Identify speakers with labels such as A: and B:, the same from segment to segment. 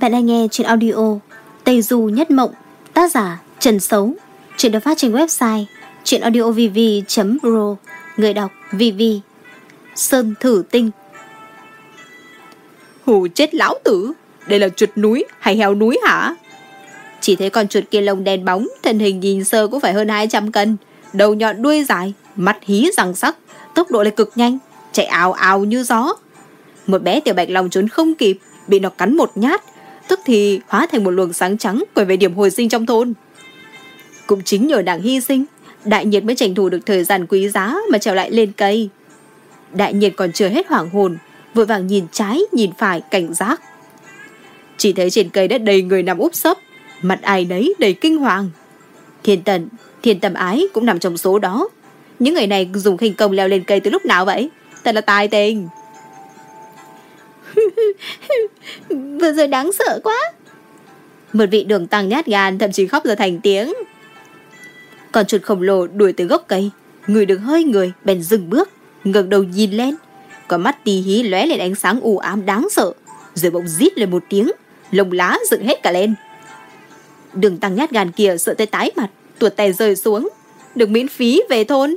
A: Bạn đang nghe trên audio Tây Du Nhất Mộng Tác giả Trần Sấu Chuyện được phát trên website chuyenaudiovv.ro Người đọc VV Sơn Thử Tinh.
B: Hù chết lão tử Đây là chuột núi hay heo núi hả? Chỉ thấy con chuột kia lông đen bóng Thân hình nhìn sơ cũng phải hơn 200 cân Đầu nhọn đuôi dài Mắt hí răng sắc Tốc độ lại cực nhanh Chạy ào ào như gió. Một bé tiểu bạch lòng trốn không kịp Bị nó cắn một nhát tức thì hóa thành một luồng sáng trắng quay về điểm hồi sinh trong thôn. Cũng chính nhờ nàng hy sinh, đại nhiệt mới tranh thủ được thời gian quý giá mà trèo lại lên cây. Đại nhiệt còn chưa hết hoảng hồn, vội vàng nhìn trái, nhìn phải, cảnh giác. Chỉ thấy trên cây đã đầy người nằm úp sấp, mặt ai nấy đầy kinh hoàng. Thiên tần, thiên tầm ái cũng nằm trong số đó. Những người này dùng khinh công leo lên cây từ lúc nào vậy? Thật là tài tình.
A: Vừa rồi đáng sợ quá.
B: Một vị đường tăng nhát gan Thậm chí khóc ra thành tiếng. Còn chuột khổng lồ đuổi từ gốc cây, Người được hơi người, bèn dừng bước, ngẩng đầu nhìn lên. Có mắt tì hí lóe lên ánh sáng u ám đáng sợ, Rồi bỗng rít lên một tiếng lồng lá dựng hết cả lên. Đường tăng nhát gan kia sợ tới tái mặt, Tuột tay rơi xuống, Được miễn phí về thôn.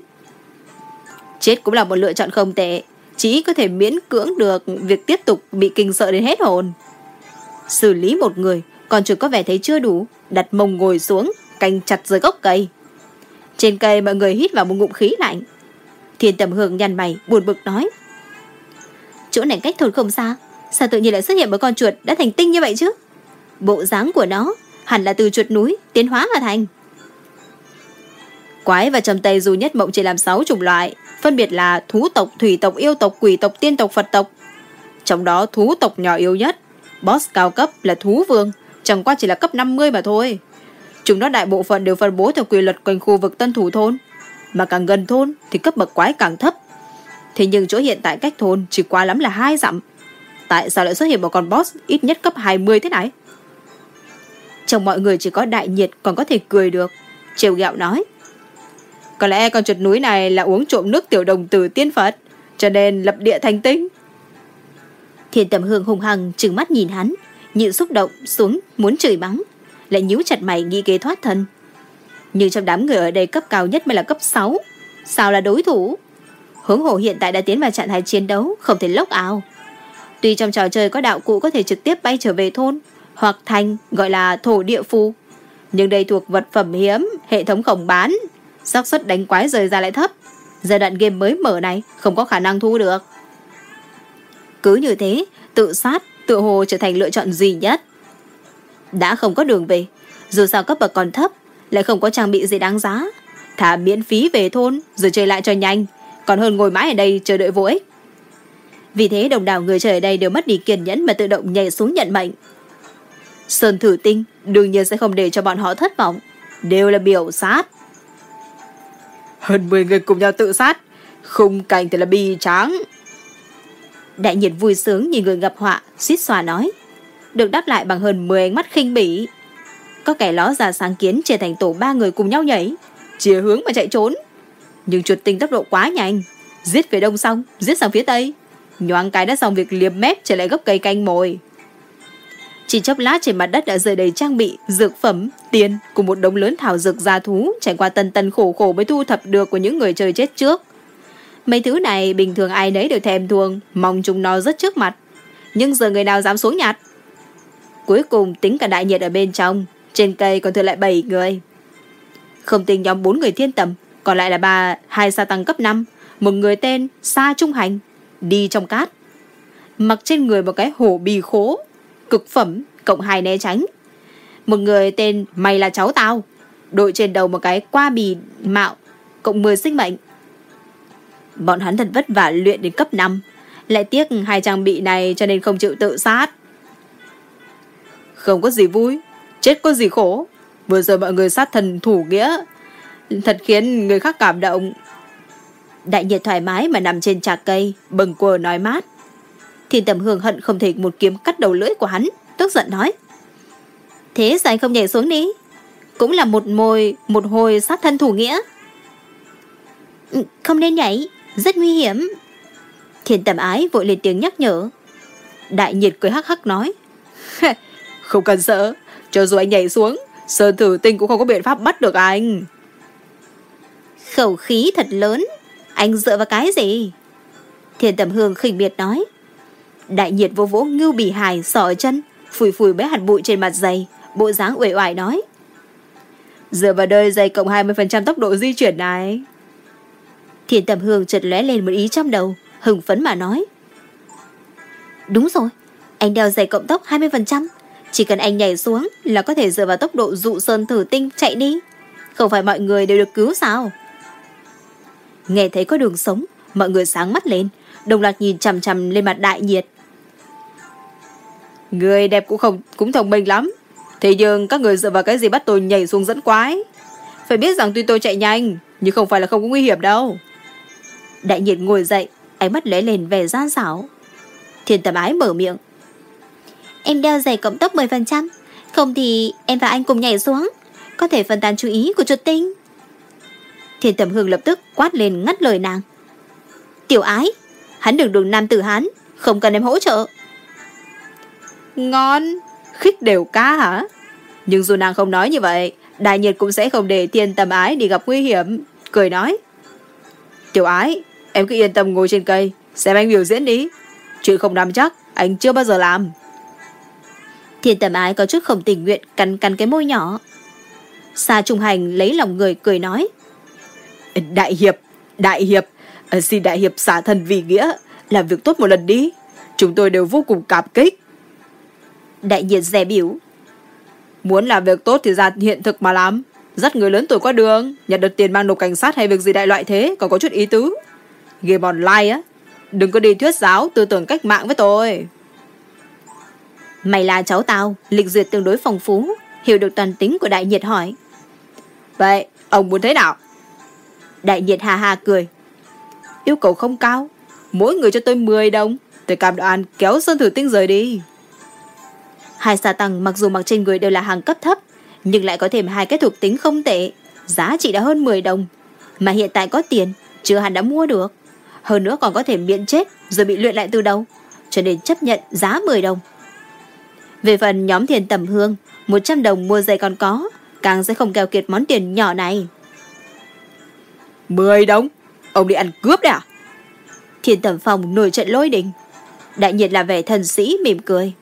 B: Chết cũng là một lựa chọn không tệ chỉ có thể miễn cưỡng được việc tiếp tục bị kinh sợ đến hết hồn. Xử lý một người, còn chưa có vẻ thấy chưa đủ, đặt mông ngồi xuống, canh chặt dưới gốc cây. Trên cây mọi người hít vào một ngụm khí lạnh. Thiên tầm hương nhăn mày, buồn bực nói. Chỗ này cách thôn không xa, sao tự nhiên lại xuất hiện một con chuột đã thành tinh như vậy chứ? Bộ dáng của nó hẳn là từ chuột núi tiến hóa mà thành. Quái và trầm tây dù nhất mộng chỉ làm 6 chủng loại, phân biệt là thú tộc, thủy tộc, yêu tộc, quỷ tộc, tiên tộc, Phật tộc. Trong đó thú tộc nhỏ yếu nhất, boss cao cấp là thú vương, chẳng qua chỉ là cấp 50 mà thôi. Chúng nó đại bộ phận đều phân bố theo quy luật quanh khu vực tân thủ thôn, mà càng gần thôn thì cấp bậc quái càng thấp. Thế nhưng chỗ hiện tại cách thôn chỉ quá lắm là hai dặm. Tại sao lại xuất hiện một con boss ít nhất cấp 20 thế này? Trong mọi người chỉ có đại nhiệt còn có thể cười được. Trêu gẹo nói. Có lẽ con chuột núi này là uống trộm nước tiểu đồng từ tiên Phật, cho nên lập địa thành tinh.
A: Thiên tầm hương hùng hằng trừng mắt nhìn hắn, nhịn xúc động xuống muốn chửi bắn, lại nhíu chặt mày nghĩ kế thoát thân. Nhưng trong đám người ở đây cấp cao nhất mới là cấp 6, sao là đối thủ? Hướng hồ hiện tại đã tiến vào trạng thái chiến đấu, không thể lốc ảo. Tuy trong trò chơi có đạo cụ có thể trực tiếp bay trở về thôn, hoặc thành gọi là thổ địa phù, nhưng đây thuộc vật phẩm hiếm, hệ thống không bán, xác suất đánh quái rời ra lại thấp. Giai đoạn game mới mở này không có khả năng thu được. Cứ như thế, tự sát, tự hồ trở thành lựa chọn duy nhất. Đã không có đường về, dù sao cấp bậc còn thấp, lại không có trang bị gì đáng giá. Thả miễn phí về thôn, rồi chơi lại cho nhanh, còn hơn ngồi mãi ở đây chờ đợi vô ích. Vì thế đồng đảo người chơi ở đây đều mất đi kiên nhẫn mà tự động nhảy xuống nhận mệnh. Sơn thử tinh đương nhiên sẽ không để cho bọn họ thất vọng. Đều là biểu sát.
B: Hơn 10 người cùng nhau tự sát. Khung cảnh thì là bi tráng.
A: Đại nhiệt vui sướng nhìn người gặp họa, suýt xòa nói. Được đáp lại bằng hơn 10 ánh mắt khinh bỉ. Có kẻ ló ra sáng kiến chia thành tổ ba người cùng nhau nhảy, chia hướng mà chạy trốn. Nhưng chuột tinh tốc độ quá nhanh, giết về đông xong, giết sang phía tây. Nhoáng cái đã xong việc liếm mép trở lại gốc cây canh mồi. Chỉ chốc lát trên mặt đất đã rơi đầy trang bị, dược phẩm, tiền cùng một đống lớn thảo dược gia thú trải qua tần tần khổ khổ mới thu thập được của những người chơi chết trước. Mấy thứ này bình thường ai nấy đều thèm thuồng, mong chúng nó rất trước mặt. Nhưng giờ người nào dám xuống nhặt? Cuối cùng tính cả đại nhiệt ở bên trong, trên cây còn thừa lại 7 người. Không tính nhóm 4 người thiên tầm, còn lại là ba hai sa tăng cấp 5, một người tên Sa Trung Hành, đi trong cát. Mặc trên người một cái hổ bì khố, cực phẩm, cộng hai né tránh. Một người tên Mày là cháu tao, đội trên đầu một cái qua bì mạo, cộng 10 sinh mệnh. Bọn hắn thật vất vả luyện đến cấp 5, lại tiếc hai trang bị này cho nên không chịu tự sát.
B: Không có gì vui, chết có gì khổ. Vừa giờ mọi người sát thần thủ nghĩa, thật khiến người khác cảm động.
A: Đại nhiệt thoải mái mà nằm trên trạc cây, bừng quờ nói mát. Thiên tầm hương hận không thể một kiếm cắt đầu lưỡi của hắn, tức giận nói. Thế sao anh không nhảy xuống đi? Cũng là một mồi, một hồi sát thân thủ nghĩa. Ừ, không nên nhảy, rất nguy hiểm. Thiên tầm ái vội lên tiếng nhắc nhở. Đại nhiệt cười hắc hắc nói. Không cần sợ, cho dù anh nhảy xuống, Sơn Thử Tinh cũng không có biện pháp bắt được anh.
B: Khẩu khí thật lớn, anh dựa vào cái gì? Thiên Tầm Hương khinh biệt nói. Đại nhiệt vô vỗ ngưu bỉ hài sọ chân, phủi phủi mấy hạt bụi trên mặt giày, bộ dáng uể oải nói.
A: Dựa vào đời giày cộng 20% tốc độ di chuyển này.
B: Thiên Tầm Hương chợt lóe lên một ý trong đầu, hừng phấn mà nói. Đúng rồi, anh đeo giày cộng tốc 20%. Chỉ cần anh nhảy xuống là có thể dựa vào tốc độ dụ sơn thử tinh chạy đi. Không phải mọi người đều được cứu sao? Nghe thấy có đường sống, mọi người sáng mắt lên, đồng loạt nhìn chằm chằm lên mặt đại nhiệt.
A: Người đẹp cũng không cũng thông minh lắm. Thế nhưng các người dựa vào cái gì bắt tôi nhảy xuống dẫn quái? Phải biết rằng tuy tôi chạy nhanh, nhưng không phải là không có nguy hiểm đâu.
B: Đại nhiệt ngồi dậy, ánh mắt lóe lên vẻ gian xảo. Thiên tầm ái mở miệng. Em đeo giày cộng tốc 10%, không thì em và anh cùng nhảy xuống, có thể phân tán chú ý của chuột tinh. Thiên tầm hương lập tức quát lên ngắt lời nàng. Tiểu ái, hắn đường đường nam tử hán, không cần em hỗ trợ.
A: Ngon, khích đều cá hả? Nhưng dù nàng không nói như vậy, đại nhiệt cũng sẽ không để thiên tầm ái đi gặp nguy hiểm. Cười nói. Tiểu ái, em cứ yên tâm ngồi trên cây, xem anh biểu diễn đi. Chuyện không nắm chắc, anh chưa bao giờ làm.
B: Thiên tầm ái có chút không tình nguyện cắn cắn cái môi nhỏ. Sa Trung Hành lấy lòng người cười nói.
A: Đại hiệp, đại hiệp, ờ, xin đại hiệp xả thân vì nghĩa, làm việc tốt một lần đi. Chúng tôi đều vô cùng cảm kích.
B: Đại nhiệt rẻ biểu.
A: Muốn làm việc tốt thì ra hiện thực mà làm. Dắt người lớn tuổi qua đường, nhận được tiền mang nộp cảnh sát hay việc gì đại loại thế, còn có chút ý tứ. Game online á, đừng có đi thuyết giáo tư tưởng cách mạng với tôi.
B: Mày là cháu tao, lịch duyệt tương đối phong phú, hiểu được toàn tính của đại nhiệt hỏi.
A: Vậy, ông muốn thế nào?
B: Đại nhiệt hà hà cười.
A: Yêu cầu không cao, mỗi người cho tôi 10 đồng, tôi cam đoan kéo Sơn Thử Tinh rời đi.
B: Hai xà tăng mặc dù mặc trên người đều là hàng cấp thấp, nhưng lại có thêm hai cái thuộc tính không tệ, giá trị đã hơn 10 đồng. Mà hiện tại có tiền, chưa hẳn đã mua được. Hơn nữa còn có thể miễn chết rồi bị luyện lại từ đầu, cho nên chấp nhận giá 10 đồng. Về phần nhóm thiền tầm hương, 100 đồng mua giày còn có, càng sẽ không keo kiệt món tiền nhỏ này.
A: 10 đồng? Ông đi ăn cướp đấy à?
B: Thiên tầm phòng nổi trận lôi đình. Đại nhiệt là vẻ thần sĩ mỉm cười.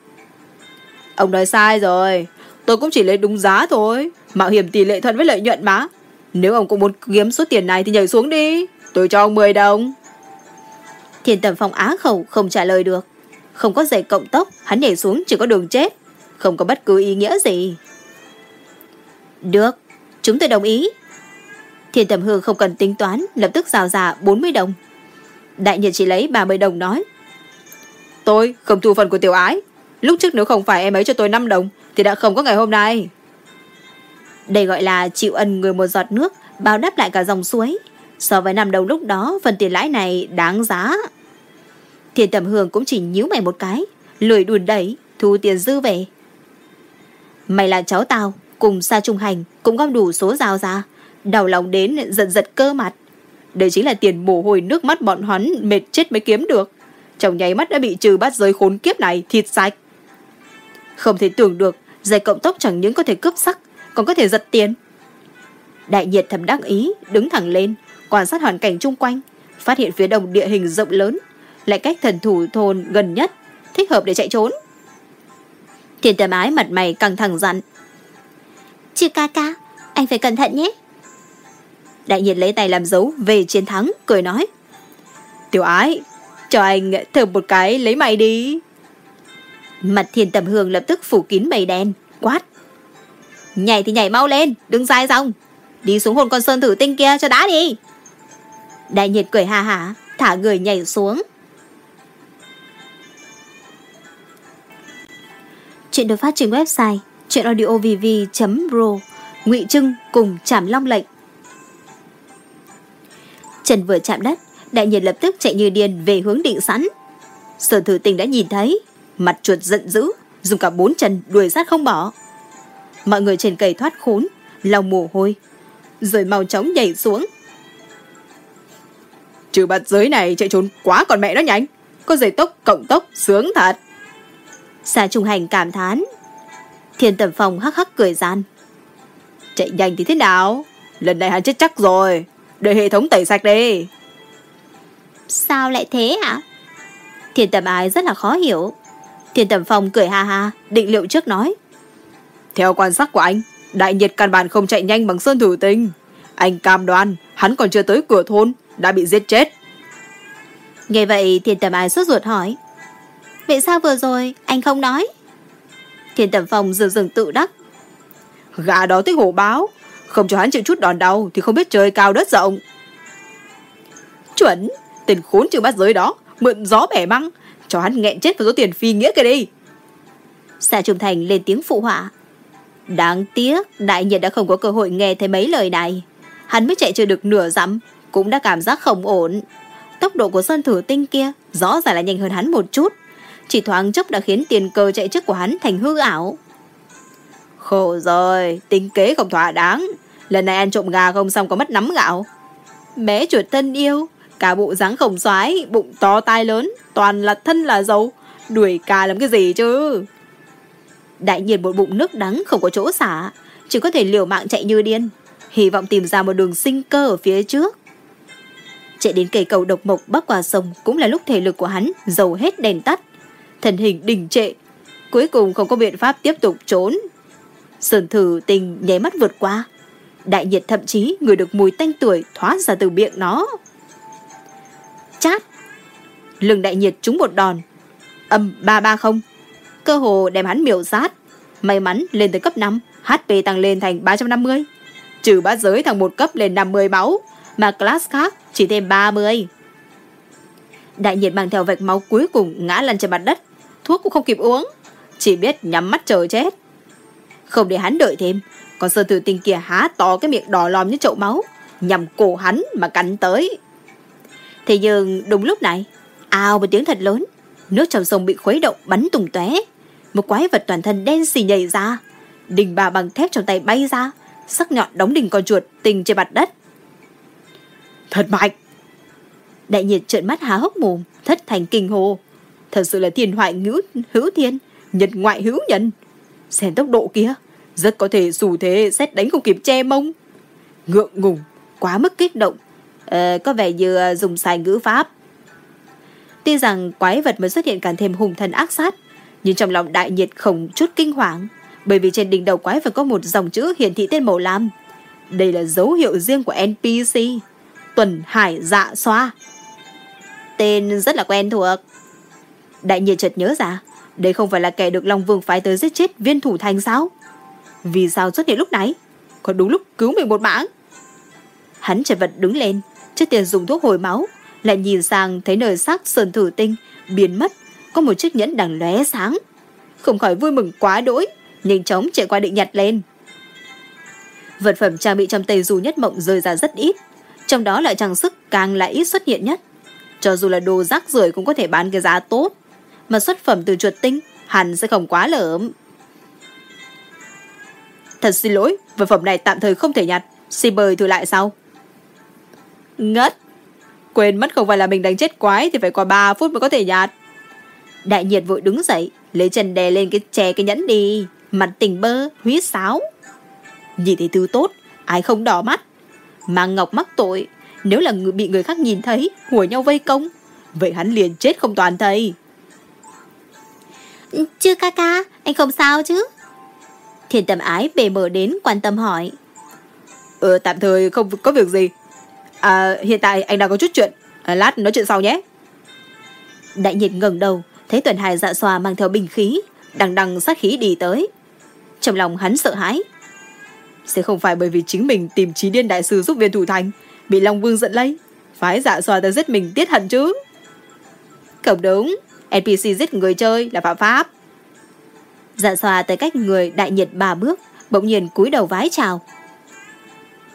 A: Ông nói sai rồi. Tôi cũng chỉ lấy đúng giá thôi. Mạo hiểm tỷ lệ thuận với lợi nhuận mà. Nếu ông cũng muốn kiếm số tiền này thì nhảy xuống đi. Tôi cho ông 10 đồng.
B: Thiên tầm phòng á khẩu không trả lời được. Không có giày cộng tốc, hắn nhảy xuống chỉ có đường chết. Không có bất cứ ý nghĩa gì. Được, chúng tôi đồng ý. Thiên tầm hương không cần tính toán, lập tức rào giả 40 đồng. Đại nhiệt chỉ lấy 30 đồng nói.
A: Tôi không thu phần của tiểu ái. Lúc trước nếu không phải em ấy cho tôi 5 đồng, thì đã không có ngày hôm nay.
B: Đây gọi là chịu ân người một giọt nước, bao đáp lại cả dòng suối. So với năm đồng lúc đó, phần tiền lãi này đáng giá. Thiên tầm hương cũng chỉ nhíu mày một cái, lười đùn đẩy, thu tiền dư về. Mày là cháu tao, cùng xa trung hành, cũng gom đủ số rào ra. Đau lòng đến giật giật cơ mặt. Đây chính là tiền mồ hôi nước mắt bọn hắn mệt chết mới kiếm được. Trong nháy mắt đã bị trừ bắt giới khốn kiếp này thịt sạch. Không thể tưởng được, giày cộng tốc chẳng những có thể cướp sắc, còn có thể giật tiền. Đại nhiệt thầm đắc ý, đứng thẳng lên, quan sát hoàn cảnh chung quanh, phát hiện phía đông địa hình rộng lớn, lại cách thần thủ thôn gần nhất, thích hợp để chạy trốn. Thiên tầm ái mặt mày căng thẳng dặn. Chị ca ca, anh phải cẩn thận nhé. Đại nhiệt lấy tay làm dấu về chiến thắng, cười nói.
A: Tiểu ái, cho anh thử một cái lấy mày đi.
B: Mặt thiên tầm hương lập tức phủ kín mây đen, quát. Nhảy thì nhảy mau lên, đừng dài dòng. Đi xuống hồn con sơn thử tinh kia cho đã đi. Đại nhiệt cười hà hả, thả người nhảy xuống. Chuyện được phát trên website chuyenaudiovv.ro Ngụy Trưng cùng chảm long lệnh. Trần vừa chạm đất, đại nhiệt lập tức chạy như điên về hướng định sẵn. Sở thử tình đã nhìn thấy, mặt chuột giận dữ, dùng cả bốn chân đuổi sát không bỏ. Mọi người trên cây thoát khốn, lau mồ hôi, rồi mau chóng nhảy xuống.
A: Trừ bạt giới này chạy trốn quá còn mẹ nó nhanh, có giày tốc cộng tốc sướng thật.
B: Xa trung hành cảm thán. Thiên Tầm Phong hắc hắc cười gian.
A: Chạy nhanh thì thế nào? Lần này hắn chết chắc rồi. Đợi hệ thống tẩy sạch đi.
B: Sao lại thế hả? Thiên Tầm Ái rất là khó hiểu. Thiên Tầm Phong cười ha ha, định liệu trước nói.
A: Theo quan sát của anh, đại nhiệt căn bản không chạy nhanh bằng sơn thử tinh. Anh cam đoan, hắn còn chưa tới cửa thôn, đã bị giết chết.
B: Nghe vậy Thiên Tầm Ái sốt ruột hỏi. Vậy sao vừa rồi anh không nói? Thiên Tầm Phong dừng dừng tự đắc.
A: Gà đó thích hổ báo, không cho hắn chịu chút đòn đau thì không biết trời cao đất rộng. Chuẩn, tên khốn chưa bắt giới đó, mượn gió bẻ măng, cho hắn nghẹn chết vào số tiền phi nghĩa kia đi.
B: Xà Trung Thành lên tiếng phụ họa. Đáng tiếc, đại nhiệt đã không có cơ hội nghe thấy mấy lời này. Hắn mới chạy chưa được nửa dặm, cũng đã cảm giác không ổn. Tốc độ của Sơn Thử Tinh kia rõ ràng là nhanh hơn hắn một chút. Chỉ thoáng chốc đã khiến tiền cơ chạy trước của hắn thành hư ảo.
A: Khổ rồi, tính kế không thỏa đáng. Lần này ăn trộm gà không xong có mất nắm gạo.
B: Bé chuột thân yêu, cả bộ dáng khổng xoái, bụng to tai lớn, toàn là thân là dầu. Đuổi cà làm cái gì chứ? Đại nhiên một bụng nước đắng không có chỗ xả, chỉ có thể liều mạng chạy như điên, hy vọng tìm ra một đường sinh cơ ở phía trước. Chạy đến cây cầu độc mộc bắc qua sông cũng là lúc thể lực của hắn dầu hết đèn tắt. Thần hình đình trệ, cuối cùng không có biện pháp tiếp tục trốn. Sơn thử tình nháy mắt vượt qua. Đại nhiệt thậm chí người được mùi tanh tuổi thoát ra từ miệng nó. Chát! Lưng đại nhiệt trúng một đòn. Âm 330 cơ hồ đem hắn miểu sát. May mắn lên tới cấp 5, HP tăng lên thành 350. Trừ bát giới thằng một cấp lên 50 máu, mà class khác chỉ thêm 30. Đại nhiệt mang theo vạch máu cuối cùng ngã lăn trên mặt đất, thuốc cũng không kịp uống, chỉ biết nhắm mắt chờ chết. Không để hắn đợi thêm, còn sơ tử tinh kia há to cái miệng đỏ lòm như chậu máu, nhằm cổ hắn mà cắn tới. Thế nhưng đúng lúc này, ào một tiếng thật lớn, nước trong sông bị khuấy động bắn tung tóe một quái vật toàn thân đen xì nhảy ra. Đình bà bằng thép trong tay bay ra, sắc nhọn đóng đỉnh con chuột tình trên mặt đất.
A: Thật mạnh!
B: Đại nhiệt trợn mắt há hốc mồm, thất thành kinh hồ. Thật sự là thiên hoại ngữ hữu thiên, nhật ngoại hữu nhân. Xem tốc độ kia, rất có thể dù thế xét đánh không kịp che mông. Ngượng ngùng, quá mức kích động. Ờ, có vẻ như ờ, dùng sai ngữ pháp. Tuy rằng quái vật mới xuất hiện càng thêm hùng thần ác sát, nhưng trong lòng đại nhiệt không chút kinh hoàng, bởi vì trên đỉnh đầu quái vật có một dòng chữ hiển thị tên màu lam. Đây là dấu hiệu riêng của NPC, Tuần Hải Dạ Xoa. Tên rất là quen thuộc. Đại nhiệt chợt nhớ ra, đây không phải là kẻ được Long Vương phái tới giết chết viên thủ thành sao? Vì sao xuất hiện lúc nãy? Có đúng lúc cứu mình một mạng. Hắn chợt vật đứng lên, trước tiên dùng thuốc hồi máu, lại nhìn sang thấy nơi xác sơn thử tinh biến mất có một chiếc nhẫn đang lóe sáng. Không khỏi vui mừng quá đỗi, nhanh chóng chạy qua định nhặt lên. Vật phẩm trang bị trong tây du nhất mộng rơi ra rất ít, trong đó lại trang sức càng lại ít xuất hiện nhất. Cho dù là đồ rác rưởi cũng có thể bán cái giá tốt, mà xuất phẩm từ chuột tinh hẳn sẽ không quá lởm. Thật xin lỗi, vật phẩm này tạm thời không thể nhặt, xin mời thử lại sau. Ngất! Quên mất không phải là mình đánh chết quái thì phải qua 3 phút mới có thể nhặt. Đại nhiệt vội đứng dậy, lấy chân đè lên cái chè cái nhẫn đi, mặt tình bơ, huyết sáo. Nhìn thấy thứ tốt, ai không đỏ mắt. Mang ngọc mắc tội, nếu là người bị người khác nhìn thấy, hùa nhau vây công, vậy hắn liền chết không toàn thây. Chưa ca ca, anh không sao chứ? Thiên tầm ái bề mở đến quan tâm hỏi.
A: Ừ, tạm thời không có việc gì. À, hiện tại anh đang có chút chuyện. À, lát nói chuyện sau nhé.
B: Đại nhiệt ngẩng đầu, thấy tuần hải dạ xòa mang theo bình khí, đằng đằng sát khí đi tới. Trong lòng hắn sợ hãi.
A: Sẽ không phải bởi vì chính mình tìm trí điên đại sư giúp viên thủ thành, bị Long Vương giận lấy, phái dạ xòa ta giết mình tiết hận chứ.
B: Không đúng, NPC giết người chơi là phạm pháp. Dạ xòa tới cách người đại nhiệt ba bước, bỗng nhiên cúi đầu vái chào.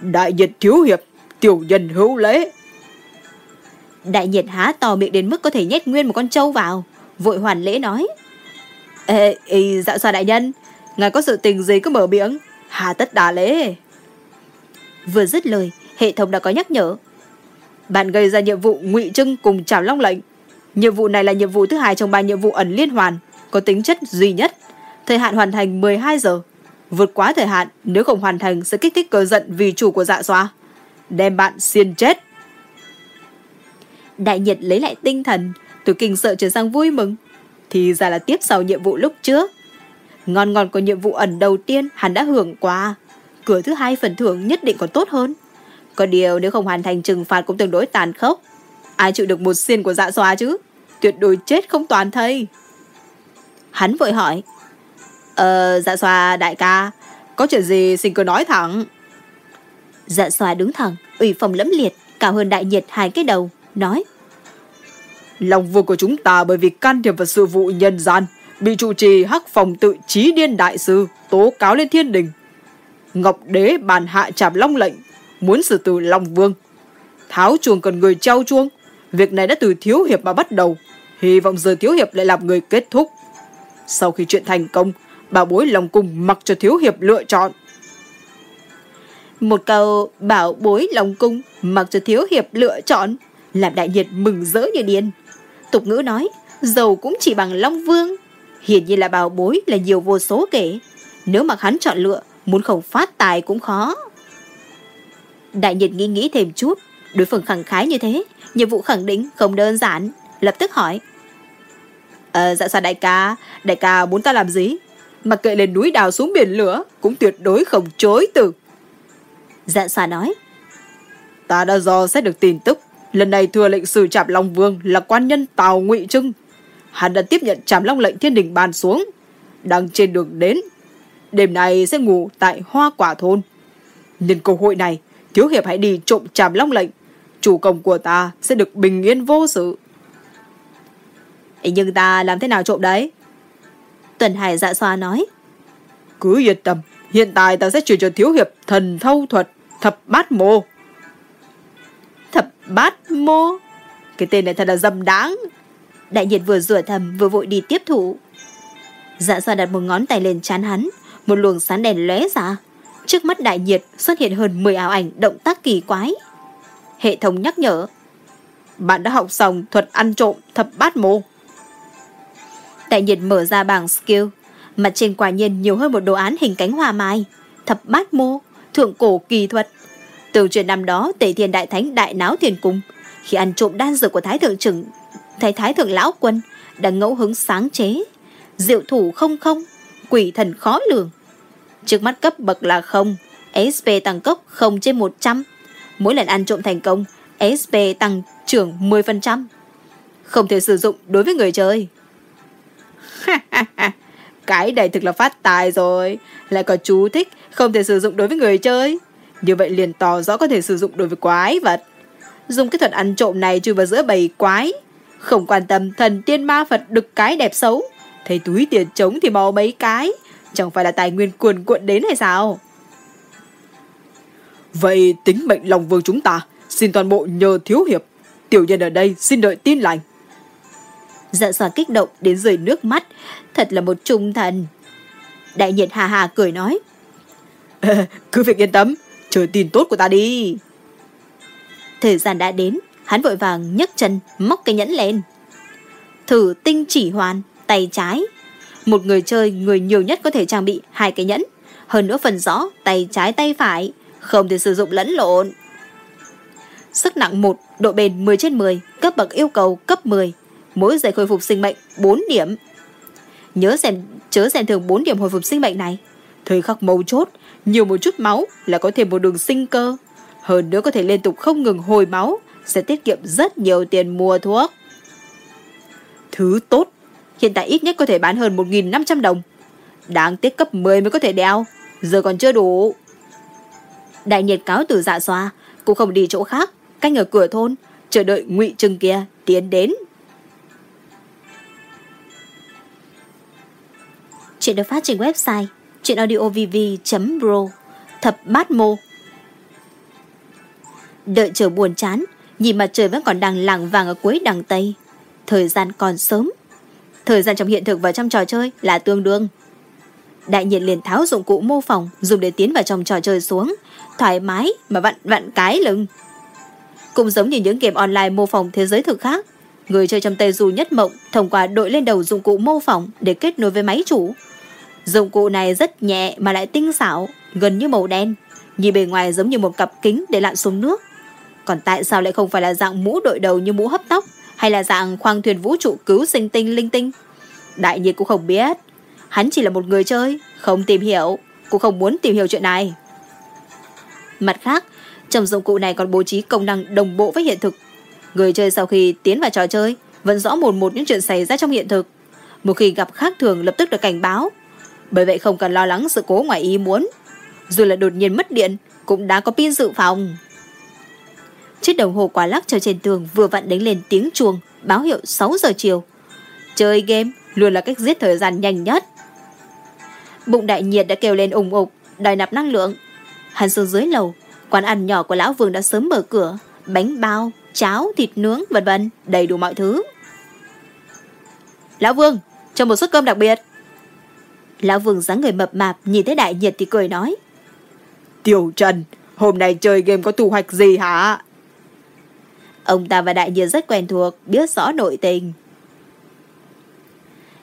A: Đại nhiệt thiếu hiệp, tiểu nhân hữu lễ.
B: Đại nhiệt há to miệng đến mức có thể nhét nguyên một con trâu vào vội hoàn lễ nói.
A: Ê, ê dạ xoa đại nhân, ngài có sự tình gì cứ mở miệng, hà tất đà lễ.
B: Vừa dứt lời, hệ thống đã có nhắc nhở.
A: Bạn gây ra nhiệm vụ ngụy trưng cùng trào long lệnh. Nhiệm vụ này là nhiệm vụ thứ hai trong ba nhiệm vụ ẩn liên hoàn, có tính chất duy nhất. Thời hạn hoàn thành 12 giờ. Vượt quá thời hạn, nếu không hoàn thành sẽ kích thích cơn giận vì chủ của dạ xoa. Đem bạn xiên chết.
B: Đại nhật lấy lại tinh thần, từ kinh sợ trở sang vui mừng. Thì ra là tiếp sau nhiệm vụ lúc trước. Ngon ngon của nhiệm vụ ẩn đầu tiên hắn đã hưởng qua. Cửa thứ hai phần thưởng nhất định còn tốt hơn. Có điều nếu không hoàn thành trừng phạt cũng tương đối tàn khốc. Ai chịu được một xiên của dạ xoa chứ? Tuyệt đối chết không toàn thây. Hắn vội hỏi. Ờ, dạ xoa đại ca, có chuyện gì xin cứ nói thẳng. Dạ xoa đứng thẳng, ủy phòng lẫm liệt, cao hơn đại nhiệt hai cái đầu, nói.
A: Lòng vua của chúng ta bởi vì can thiệp vào sự vụ nhân gian, bị trụ trì hắc phòng tự trí điên đại sư tố cáo lên thiên đình. Ngọc đế bàn hạ chạp long lệnh, muốn xử tử Long Vương. Tháo chuồng cần người treo chuông, việc này đã từ Thiếu Hiệp mà bắt đầu, hy vọng giờ Thiếu Hiệp lại làm người kết thúc. Sau khi chuyện thành công, bà bối lòng cung mặc cho Thiếu Hiệp lựa chọn.
B: Một câu bảo bối lòng cung mặc cho Thiếu Hiệp lựa chọn, làm đại nhiệt mừng rỡ như điên. Tục ngữ nói, giàu cũng chỉ bằng Long Vương. Hiển nhiên là bảo bối là nhiều vô số kể. Nếu mặc hắn chọn lựa, muốn không phát tài cũng khó. Đại nhiệt nghĩ nghĩ thêm chút, đối phương khẳng khái như thế, nhiệm vụ khẳng định không đơn giản, lập tức hỏi.
A: Ờ, dạ sao đại ca, đại ca muốn ta làm gì? Mặc kệ lên núi đào xuống biển lửa, cũng tuyệt đối không chối từ.
B: Dạ xoa nói.
A: Ta đã do xét được tin tức, lần này thừa lệnh xử trạm Long Vương là quan nhân Tào Ngụy Trưng. Hắn đã tiếp nhận trạm Long lệnh thiên đình ban xuống, đang trên đường đến. Đêm nay sẽ ngủ tại Hoa Quả Thôn. Nhân cơ hội này, Thiếu Hiệp hãy đi trộm tràm long lệnh. Chủ công của ta sẽ được bình yên vô sự.
B: Nhưng ta làm thế nào trộm đấy? Tuần Hải dạ xoa nói.
A: Cứ yên tâm, hiện tại ta sẽ truyền cho Thiếu Hiệp thần thâu thuật thập bát mô.
B: Thập bát mô? Cái tên này thật là dâm đáng. Đại nhiệt vừa rửa thầm vừa vội đi tiếp thủ. Dạ xoa đặt một ngón tay lên chán hắn, một luồng sáng đèn lóe ra. Trước mắt đại nhiệt xuất hiện hơn 10 ảo ảnh động tác kỳ quái. Hệ thống nhắc nhở.
A: Bạn đã học xong thuật ăn trộm thập bát mô.
B: Đại nhiệt mở ra bảng skill. Mặt trên quả nhiên nhiều hơn một đồ án hình cánh hoa mai. Thập bát mô, thượng cổ kỳ thuật. Từ chuyện năm đó, Tề Thiên Đại Thánh đại náo thiền cung. Khi ăn trộm đan dược của Thái Thượng trưởng Thái Thái Thượng Lão Quân đã ngẫu hứng sáng chế. Diệu thủ không không, quỷ thần khó lường. Trước mắt cấp bậc là không, SP tăng cấp 0 trên 100. Mỗi lần ăn trộm thành công, SP tăng trưởng 10%. Không thể sử dụng đối với người chơi.
A: Cái này thực là phát tài rồi. Lại có chú thích, không thể sử dụng đối với người chơi. Như vậy liền tỏ rõ có thể sử dụng đối với quái vật. Dùng cái thuật ăn trộm này chui vào giữa bầy quái. Không quan tâm thần tiên ma Phật đực cái đẹp xấu. Thấy túi tiền trống thì mò mấy cái. Chẳng phải là tài nguyên cuồn cuộn đến hay sao? Vậy tính mệnh lòng vương chúng ta, xin toàn bộ nhờ thiếu hiệp. Tiểu nhân ở đây xin đợi tin lành.
B: Dạ xoa kích động đến rơi nước mắt. Thật là một trung thần. Đại nhiệt hà hà cười nói.
A: cứ việc yên tâm. Chờ tin tốt của ta đi.
B: Thời gian đã đến. Hắn vội vàng nhấc chân móc cái nhẫn lên. Thử tinh chỉ hoàn, tay trái một người chơi người nhiều nhất có thể trang bị hai cái nhẫn. Hơn nữa phần rõ tay trái tay phải, không thể sử dụng lẫn lộn. Sức nặng 1, độ bền 10 trên 10, cấp bậc yêu cầu cấp 10. Mỗi giây khôi phục sinh mệnh 4 điểm. Nhớ xem, chớ xem thường 4 điểm hồi phục sinh mệnh này. Thời khắc mấu chốt, nhiều một chút máu là có thêm một đường sinh cơ. Hơn nữa có thể liên tục không ngừng hồi máu, sẽ tiết kiệm rất nhiều tiền mua thuốc. Thứ tốt hiện tại ít nhất có thể bán hơn 1.500 đồng. Đáng tiếc cấp 10 mới có thể đeo, giờ còn chưa đủ. Đại nhiệt cáo từ dạ xoa, cũng không đi chỗ khác, canh ở cửa thôn, chờ đợi ngụy trừng kia tiến đến. Chuyện được phát trên website chuyenaudiovv.pro Thập bát mô Đợi chờ buồn chán, nhìn mặt trời vẫn còn đang lảng vàng ở cuối đằng Tây. Thời gian còn sớm, Thời gian trong hiện thực và trong trò chơi là tương đương. Đại nhiệt liền tháo dụng cụ mô phỏng dùng để tiến vào trong trò chơi xuống, thoải mái mà vặn vặn cái lưng. Cũng giống như những game online mô phỏng thế giới thực khác, người chơi trong Tây Du Nhất Mộng thông qua đội lên đầu dụng cụ mô phỏng để kết nối với máy chủ. Dụng cụ này rất nhẹ mà lại tinh xảo, gần như màu đen, nhìn bề ngoài giống như một cặp kính để lặn xuống nước. Còn tại sao lại không phải là dạng mũ đội đầu như mũ hấp tóc, hay là dạng khoang thuyền vũ trụ cứu sinh tinh linh tinh? Đại nhiệt cũng không biết. Hắn chỉ là một người chơi, không tìm hiểu, cũng không muốn tìm hiểu chuyện này. Mặt khác, trong dụng cụ này còn bố trí công năng đồng bộ với hiện thực. Người chơi sau khi tiến vào trò chơi, vẫn rõ một một những chuyện xảy ra trong hiện thực. Một khi gặp khác thường lập tức được cảnh báo. Bởi vậy không cần lo lắng sự cố ngoài ý muốn. Dù là đột nhiên mất điện, cũng đã có pin dự phòng. Chiếc đồng hồ quả lắc treo trên tường vừa vặn đánh lên tiếng chuông, báo hiệu 6 giờ chiều. Chơi game luôn là cách giết thời gian nhanh nhất. Bụng đại nhiệt đã kêu lên ủng ục, đòi nạp năng lượng. Hắn xuống dưới lầu, quán ăn nhỏ của lão Vương đã sớm mở cửa, bánh bao, cháo, thịt nướng, vân vân, đầy đủ mọi thứ. Lão Vương, cho một suất cơm đặc biệt. Lão Vương dáng người mập mạp nhìn thấy đại nhiệt thì cười nói.
A: Tiểu Trần, hôm nay chơi game có thu hoạch gì hả?
B: Ông ta và đại nhiệt rất quen thuộc, biết rõ nội tình.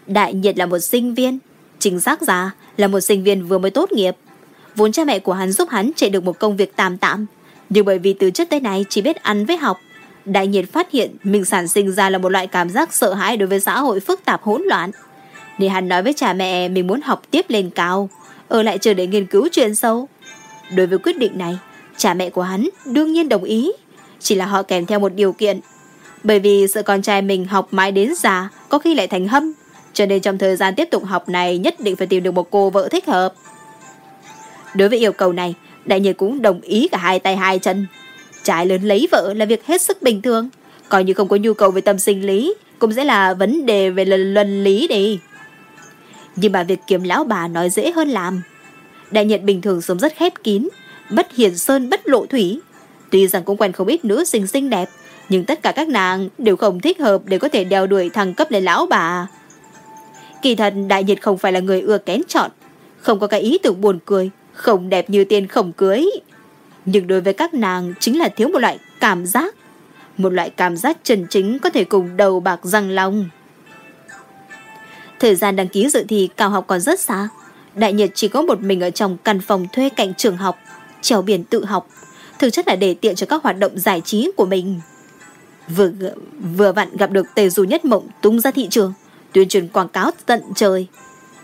B: Đại nhiệt là một sinh viên, chính xác ra là một sinh viên vừa mới tốt nghiệp. Vốn cha mẹ của hắn giúp hắn chạy được một công việc tạm tạm, nhưng bởi vì từ trước tới nay chỉ biết ăn với học, đại nhiệt phát hiện mình sản sinh ra là một loại cảm giác sợ hãi đối với xã hội phức tạp hỗn loạn để hắn nói với cha mẹ mình muốn học tiếp lên cao, ở lại chờ để nghiên cứu chuyên sâu. Đối với quyết định này, cha mẹ của hắn đương nhiên đồng ý, chỉ là họ kèm theo một điều kiện. Bởi vì sợ con trai mình học mãi đến già, có khi lại thành hâm, cho nên trong thời gian tiếp tục học này nhất định phải tìm được một cô vợ thích hợp. Đối với yêu cầu này, đại nhiệt cũng đồng ý cả hai tay hai chân. Trái lớn lấy vợ là việc hết sức bình thường, coi như không có nhu cầu về tâm sinh lý, cũng sẽ là vấn đề về luân lý đi. Nhưng mà việc kiếm lão bà nói dễ hơn làm. Đại nhiệt bình thường sống rất khép kín, bất hiền sơn bất lộ thủy. Tuy rằng cũng quen không ít nữ sinh xinh đẹp, nhưng tất cả các nàng đều không thích hợp để có thể đeo đuổi thằng cấp lên lão bà. Kỳ thật đại nhiệt không phải là người ưa kén chọn, không có cái ý tưởng buồn cười, không đẹp như tiên không cưới. Nhưng đối với các nàng chính là thiếu một loại cảm giác, một loại cảm giác chân chính có thể cùng đầu bạc răng long. Thời gian đăng ký dự thi cao học còn rất xa, đại nhật chỉ có một mình ở trong căn phòng thuê cạnh trường học, trèo biển tự học, thực chất là để tiện cho các hoạt động giải trí của mình. Vừa vừa vặn gặp được tề dù nhất mộng tung ra thị trường, tuyên truyền quảng cáo tận trời.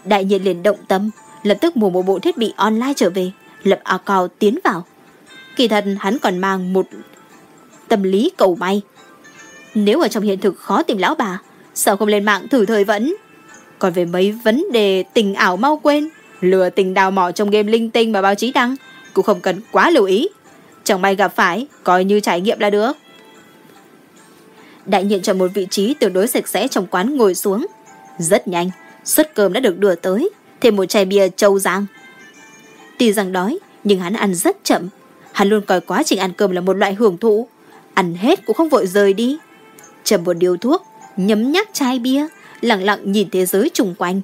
B: Đại nhật liền động tâm, lập tức mua một bộ thiết bị online trở về, lập account tiến vào. Kỳ thật hắn còn mang một tâm lý cầu may. Nếu ở trong hiện thực khó tìm lão bà, sao không lên mạng thử thời vẫn? Còn về mấy vấn đề tình ảo mau quên, lừa tình đào mỏ trong game linh tinh mà báo chí đăng, cũng không cần quá lưu ý. Chẳng may gặp phải, coi như trải nghiệm là được. Đại nhiện chọn một vị trí tương đối sạch sẽ trong quán ngồi xuống. Rất nhanh, suất cơm đã được đưa tới, thêm một chai bia châu giang. Tuy rằng đói, nhưng hắn ăn rất chậm. Hắn luôn coi quá trình ăn cơm là một loại hưởng thụ. Ăn hết cũng không vội rời đi. Chầm một điếu thuốc, nhấm nhắc chai bia, lặng lặng nhìn thế giới chung quanh.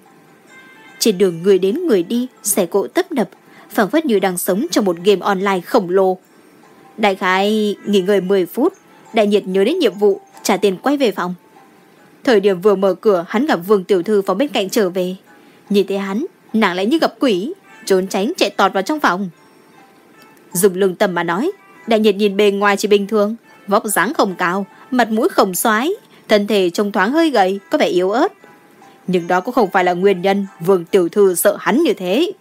B: Trên đường người đến người đi, xe cộ tấp nập, phảng phất như đang sống trong một game online khổng lồ. Đại khái nghỉ ngơi 10 phút, đại nhiệt nhớ đến nhiệm vụ, trả tiền quay về phòng. Thời điểm vừa mở cửa, hắn gặp Vương Tiểu Thư phòng bên cạnh trở về. Nhìn thấy hắn, nàng lại như gặp quỷ, trốn tránh chạy tọt vào trong phòng. Dùng lương tâm mà nói, đại nhiệt nhìn bề ngoài chỉ bình thường, vóc dáng không cao, mặt mũi không xoái, thân thể trông thoáng hơi gầy, có vẻ yếu ớt. Nhưng đó cũng không phải là nguyên nhân Vương Tiểu Thư sợ hắn như thế.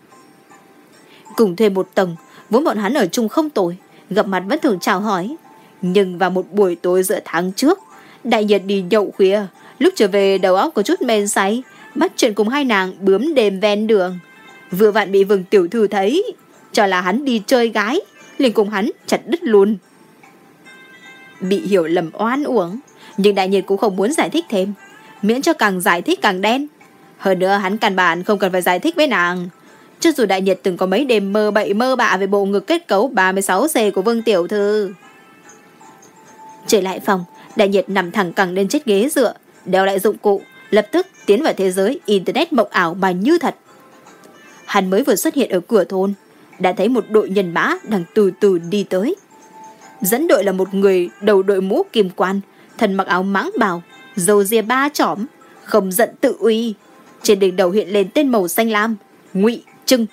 B: Cùng thuê một tầng, vốn bọn hắn ở chung không tồi, gặp mặt vẫn thường chào hỏi. Nhưng vào một buổi tối giữa tháng trước, đại nhiệt đi nhậu khuya, lúc trở về đầu óc có chút men say, bắt chuyện cùng hai nàng bướm đêm ven đường. Vừa vặn bị Vương Tiểu Thư thấy, cho là hắn đi chơi gái, liền cùng hắn chặt đứt luôn. Bị hiểu lầm oan uổng, nhưng đại nhiệt cũng không muốn giải thích thêm, miễn cho càng giải thích càng đen. Hơn nữa hắn căn bản không cần phải giải thích với nàng. Cho dù đại nhiệt từng có mấy đêm mơ bậy mơ bạ về bộ ngực kết cấu 36C của Vương Tiểu Thư. Trở lại phòng, đại nhiệt nằm thẳng cẳng lên chiếc ghế dựa, đeo lại dụng cụ, lập tức tiến vào thế giới Internet mộng ảo mà như thật. Hắn mới vừa xuất hiện ở cửa thôn, đã thấy một đội nhân mã đang từ từ đi tới. Dẫn đội là một người đầu đội mũ kim quan, thân mặc áo mãng bào, dầu ria ba chỏm, không giận tự uy. Trên đỉnh đầu hiện lên tên màu xanh lam,
A: ngụy trưng.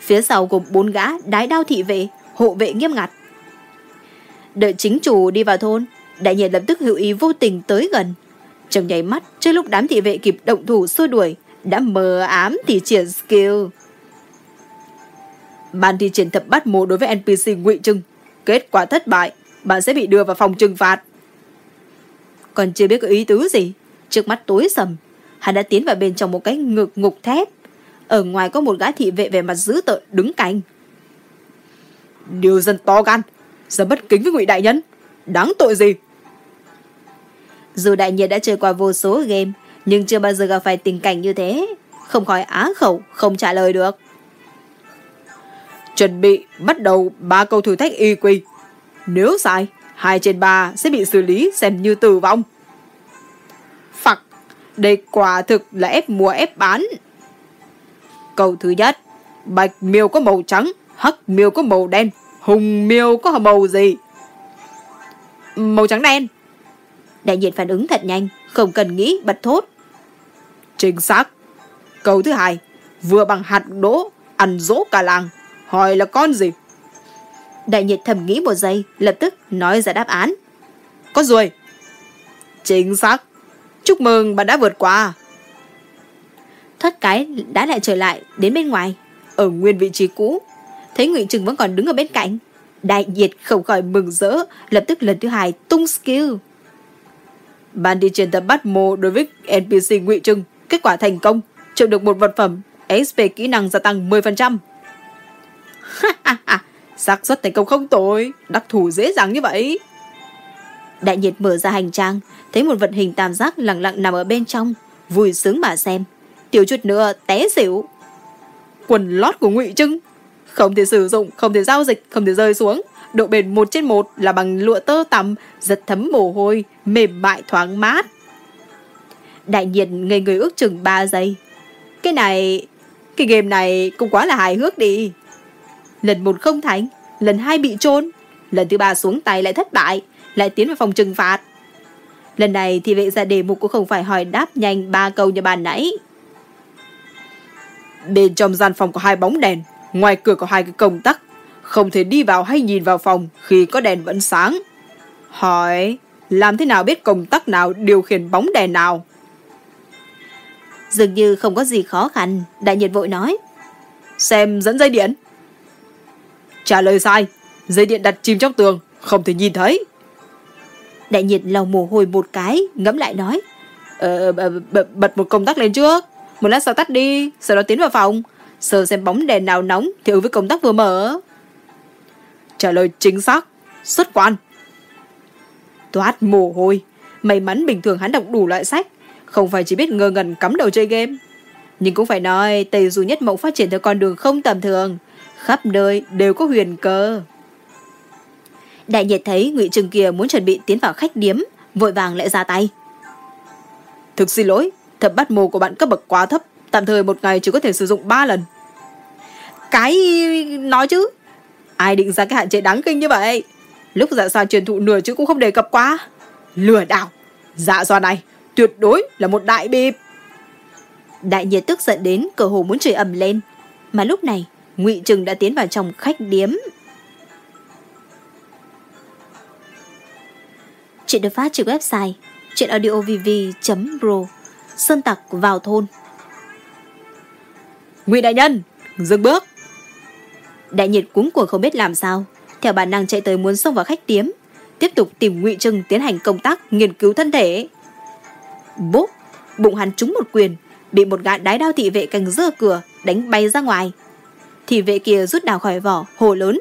A: Phía sau gồm bốn gã đái đao thị vệ hộ vệ nghiêm ngặt. Đợi chính chủ đi vào thôn đại nhiệt lập tức hữu ý vô tình tới gần. Trong nháy mắt trước lúc đám thị vệ kịp động thủ xua đuổi đã mờ ám thì triển skill. Bạn thi triển thập bắt mô đối với npc ngụy trưng kết quả thất bại bạn sẽ bị đưa vào phòng trừng phạt còn chưa biết có ý tứ gì. Trước mắt tối sầm, hắn đã tiến vào bên trong một cái ngực ngục thép. Ở ngoài có một gã thị vệ về mặt dữ tợn đứng cạnh. Điều dân to gan giờ bất kính với ngụy đại nhân, đáng tội gì? Dù đại nhân đã chơi qua vô số game, nhưng chưa bao giờ gặp phải tình cảnh như thế. Không khỏi á khẩu, không trả lời được. Chuẩn bị bắt đầu ba câu thử thách y quy. Nếu sai hai trên ba sẽ bị xử lý xem như tử vong. Phật đây quả thực là ép mua ép bán. Câu thứ nhất bạch miêu có màu trắng hắc miêu có màu đen hùng miêu có màu gì? Màu trắng đen. Đại nhiệt phản ứng thật nhanh không cần nghĩ bật thốt. Chính xác. Câu thứ hai vừa bằng hạt đỗ ăn dỗ cả làng hỏi là con gì đại nhiệt thầm nghĩ một giây lập tức nói ra đáp án. Có ruồi chính xác. Chúc mừng bạn đã vượt qua. Thoát cái đã lại trở lại đến bên ngoài. Ở nguyên vị trí cũ. Thấy ngụy trừng vẫn còn đứng ở bên cạnh. Đại nhiệt không khỏi mừng rỡ lập tức lần thứ hai tung skill. Ban đi trên tập bắt mô đối với npc ngụy trừng kết quả thành công trộm được một vật phẩm xp kỹ năng gia tăng 10%. Xác suất thành công không tồi. Đắc thủ dễ dàng như vậy. Đại nhiệt mở ra hành trang thấy một vật hình tam giác lặng lặng nằm ở bên trong. Vui sướng mà xem. Tiểu chút nữa té xỉu. Quần lót của ngụy trưng. Không thể sử dụng không thể giao dịch không thể rơi xuống. Độ bền một trên một là bằng lụa tơ tằm giật thấm mồ hôi mềm mại thoáng mát. Đại nhiệt ngây người ước chừng 3 giây. Cái này cái game này cũng quá là hài hước đi lần một không thành lần hai bị trôn lần thứ ba xuống tay lại thất bại lại tiến vào phòng trừng phạt. Lần này thì vệ ra đề mục cũng không phải hỏi đáp nhanh ba câu như bàn nãy. Bên trong gian phòng có hai bóng đèn ngoài cửa có hai cái công tắc. Không thể đi vào hay nhìn vào phòng khi có đèn vẫn sáng. Hỏi làm thế nào biết công tắc nào điều khiển bóng đèn nào? Dường như không có gì khó khăn đại nhiệt vội nói. Xem dẫn dây điện trả lời sai. Dây điện đặt chìm trong tường không thể nhìn thấy. Đại nhiệt lau mồ hôi một cái ngẫm lại nói. Ờ, bật một công tắc lên trước. Một lát sau tắt đi sau đó tiến vào phòng. Sờ xem bóng đèn nào nóng thì ứng với công tắc vừa mở. Trả lời chính xác xuất quan. Toát mồ hôi. May mắn bình thường hắn đọc đủ loại sách. Không phải chỉ biết ngơ ngẩn cắm đầu chơi game. Nhưng cũng phải nói tây du nhất mộng phát triển theo con đường không tầm thường khắp nơi đều có huyền cơ. Đại nhiệt thấy ngụy trừng kia muốn chuẩn bị tiến vào khách điếm vội vàng lại ra tay. Thực xin lỗi thập bắt mồ của bạn cấp bậc quá thấp tạm thời một ngày chỉ có thể sử dụng 3 lần. Cái nói chứ? Ai định ra cái hạn chế đáng kinh như vậy? Lúc dạ xoa truyền thụ nửa chữ cũng không đề cập quá. Lừa đảo. Dạ xoa này tuyệt đối là một đại bịp. Đại nhiệt tức giận đến cờ hồ muốn chửi ầm lên. Mà lúc này ngụy trừng đã tiến vào trong khách điếm. Chuyện được phát trên website chuyện audiovv pro sơn tặc vào thôn. Ngụy đại nhân dừng bước. Đại nhiệt cuống cuồng không biết làm sao. Theo bản năng chạy tới muốn xông vào khách điếm tiếp tục tìm ngụy trừng tiến hành công tác nghiên cứu thân thể. Bốp bụng hắn trúng một quyền bị một gã đái đao thị vệ canh giữa cửa đánh bay ra ngoài thì vệ kia rút đào khỏi vỏ hồ lớn.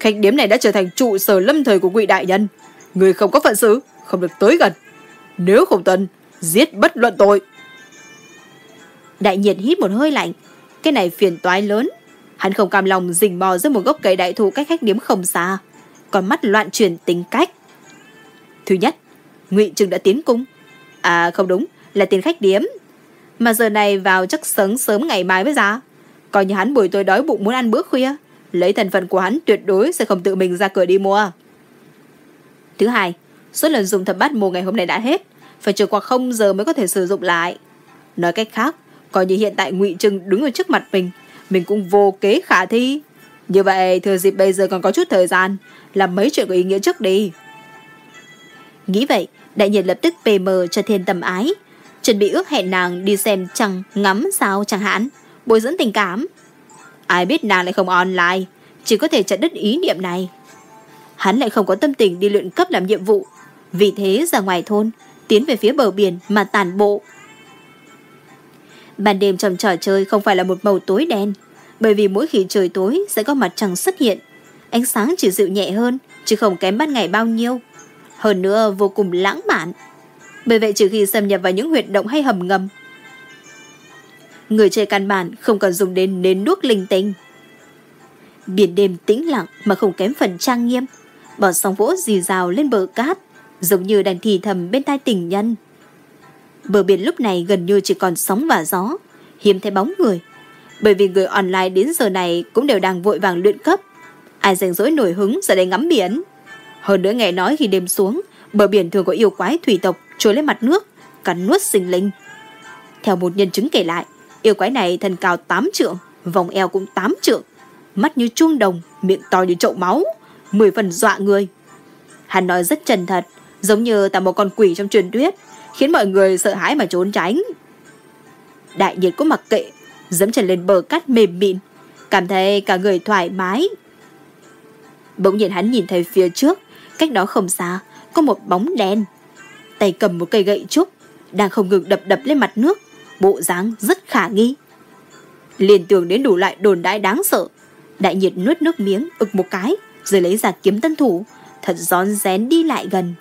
A: Khách điếm này đã trở thành trụ sở lâm thời của ngụy đại nhân. Người không có phận sự, không được tới gần. Nếu không tuân giết bất luận tội. Đại nhiệt hít một hơi lạnh. Cái này phiền toái lớn. Hắn không cam lòng rình mò dưới một gốc cây đại thụ cách khách điếm không xa. Còn mắt loạn chuyển tính cách. Thứ nhất, ngụy trừng đã tiến cung. À không đúng, là tiền khách điếm. Mà giờ này vào chắc sớm sớm ngày mai mới ra coi như hắn buổi tối đói bụng muốn ăn bữa khuya. Lấy thành phần của hắn tuyệt đối sẽ không tự mình ra cửa đi mua. Thứ hai số lần dùng thập bát mua ngày hôm nay đã hết. Phải chờ qua không giờ mới có thể sử dụng lại. Nói cách khác Coi như hiện tại ngụy Trưng đứng ở trước mặt mình, mình cũng vô kế khả thi. Như vậy, thừa dịp bây giờ còn có chút thời gian, làm mấy chuyện có ý nghĩa trước đi.
B: Nghĩ vậy, đại nhiệt lập tức PM cho thiên tầm ái, chuẩn bị ước hẹn nàng đi xem trăng ngắm sao chẳng hạn, bồi dưỡng tình cảm. Ai biết nàng lại không online, chỉ có thể chặt đứt ý niệm này. Hắn lại không có tâm tình đi luyện cấp làm nhiệm vụ, vì thế ra ngoài thôn, tiến về phía bờ biển mà tàn bộ. Ban đêm trong trò chơi không phải là một màu tối đen, bởi vì mỗi khi trời tối sẽ có mặt trăng xuất hiện. Ánh sáng chỉ dịu nhẹ hơn, chứ không kém ban ngày bao nhiêu. Hơn nữa vô cùng lãng mạn. Bởi vậy trừ khi xâm nhập vào những huyệt động hay hầm ngầm, người chơi căn bản không cần dùng đến nến đuốc linh tinh. Biển đêm tĩnh lặng mà không kém phần trang nghiêm, bọn sóng vỗ dì rào lên bờ cát, giống như đàn thì thầm bên tai tình nhân. Bờ biển lúc này gần như chỉ còn sóng và gió, hiếm thấy bóng người. Bởi vì người online đến giờ này cũng đều đang vội vàng luyện cấp. Ai rảnh rỗi nổi hứng ra đây ngắm biển. Hơn nữa nghe nói khi đêm xuống, bờ biển thường có yêu quái thủy tộc trôi lên mặt nước, cắn nuốt sinh linh. Theo một nhân chứng kể lại, yêu quái này thân cao 8 trượng, vòng eo cũng 8 trượng, mắt như chuông đồng, miệng to như chậu máu, mười phần dọa người. Hắn nói rất chân thật, giống như là một con quỷ trong truyền thuyết, khiến mọi người sợ hãi mà trốn tránh. Đại nhiệt cũng mặc kệ, dẫm chân lên bờ cát mềm mịn, cảm thấy cả người thoải mái. Bỗng nhiên hắn nhìn thấy phía trước, cách đó không xa, có một bóng đen. Tay cầm một cây gậy trúc, đang không ngừng đập đập lên mặt nước, bộ dáng rất khả nghi. Liền tưởng đến đủ loại đồn đại đáng sợ. Đại nhiệt nuốt nước miếng, ực một cái, rồi lấy ra kiếm tân thủ, thật rón rén đi lại gần.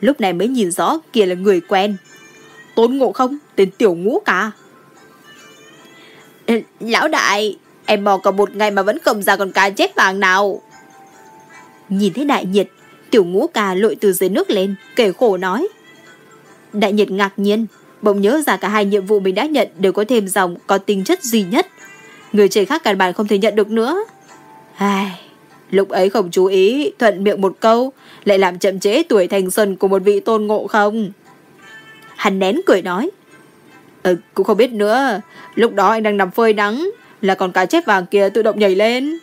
B: Lúc này mới nhìn rõ kia là người quen. Tôn ngộ không, tên tiểu ngũ cả. Lão đại, em mò cả một ngày mà vẫn không ra con cá chép vàng nào. Nhìn thấy đại nhiệt, tiểu ngũ ca lội từ dưới nước lên, kể khổ nói. Đại nhiệt ngạc nhiên, bỗng nhớ ra cả hai nhiệm vụ mình đã nhận đều có thêm dòng có tính chất duy nhất. Người chơi khác căn bản không thể nhận được nữa. Ai... Lúc ấy không chú ý, thuận miệng một câu, lại làm chậm trễ tuổi thành xuân của một vị tôn ngộ không. Hắn nén cười nói. Ừ, cũng không biết nữa, lúc đó anh đang nằm phơi nắng, là con cá chép vàng kia tự động nhảy lên.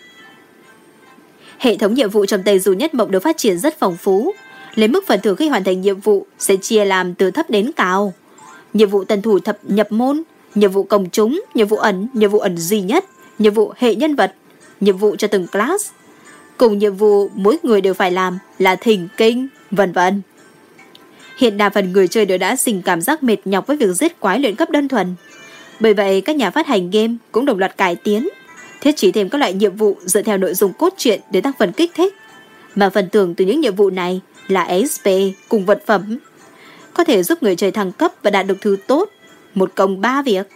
B: Hệ thống nhiệm vụ trong Tây Du Nhất Mộng được phát triển rất phong phú. Lấy mức phần thưởng khi hoàn thành nhiệm vụ sẽ chia làm từ thấp đến cao. Nhiệm vụ tân thủ thập nhập môn, nhiệm vụ công chúng, nhiệm vụ ẩn, nhiệm vụ ẩn duy nhất, nhiệm vụ hệ nhân vật, nhiệm vụ cho từng class, Cùng nhiệm vụ mỗi người đều phải làm là thỉnh kinh, vân vân. Hiện đa phần người chơi đều đã sinh cảm giác mệt nhọc với việc giết quái luyện cấp đơn thuần. Bởi vậy các nhà phát hành game cũng đồng loạt cải tiến, thiết chỉ thêm các loại nhiệm vụ dựa theo nội dung cốt truyện để tăng phần kích thích. Mà phần thưởng từ những nhiệm vụ này là SP cùng vật phẩm. Có thể giúp người chơi thăng cấp và đạt được thứ tốt, một công ba việc.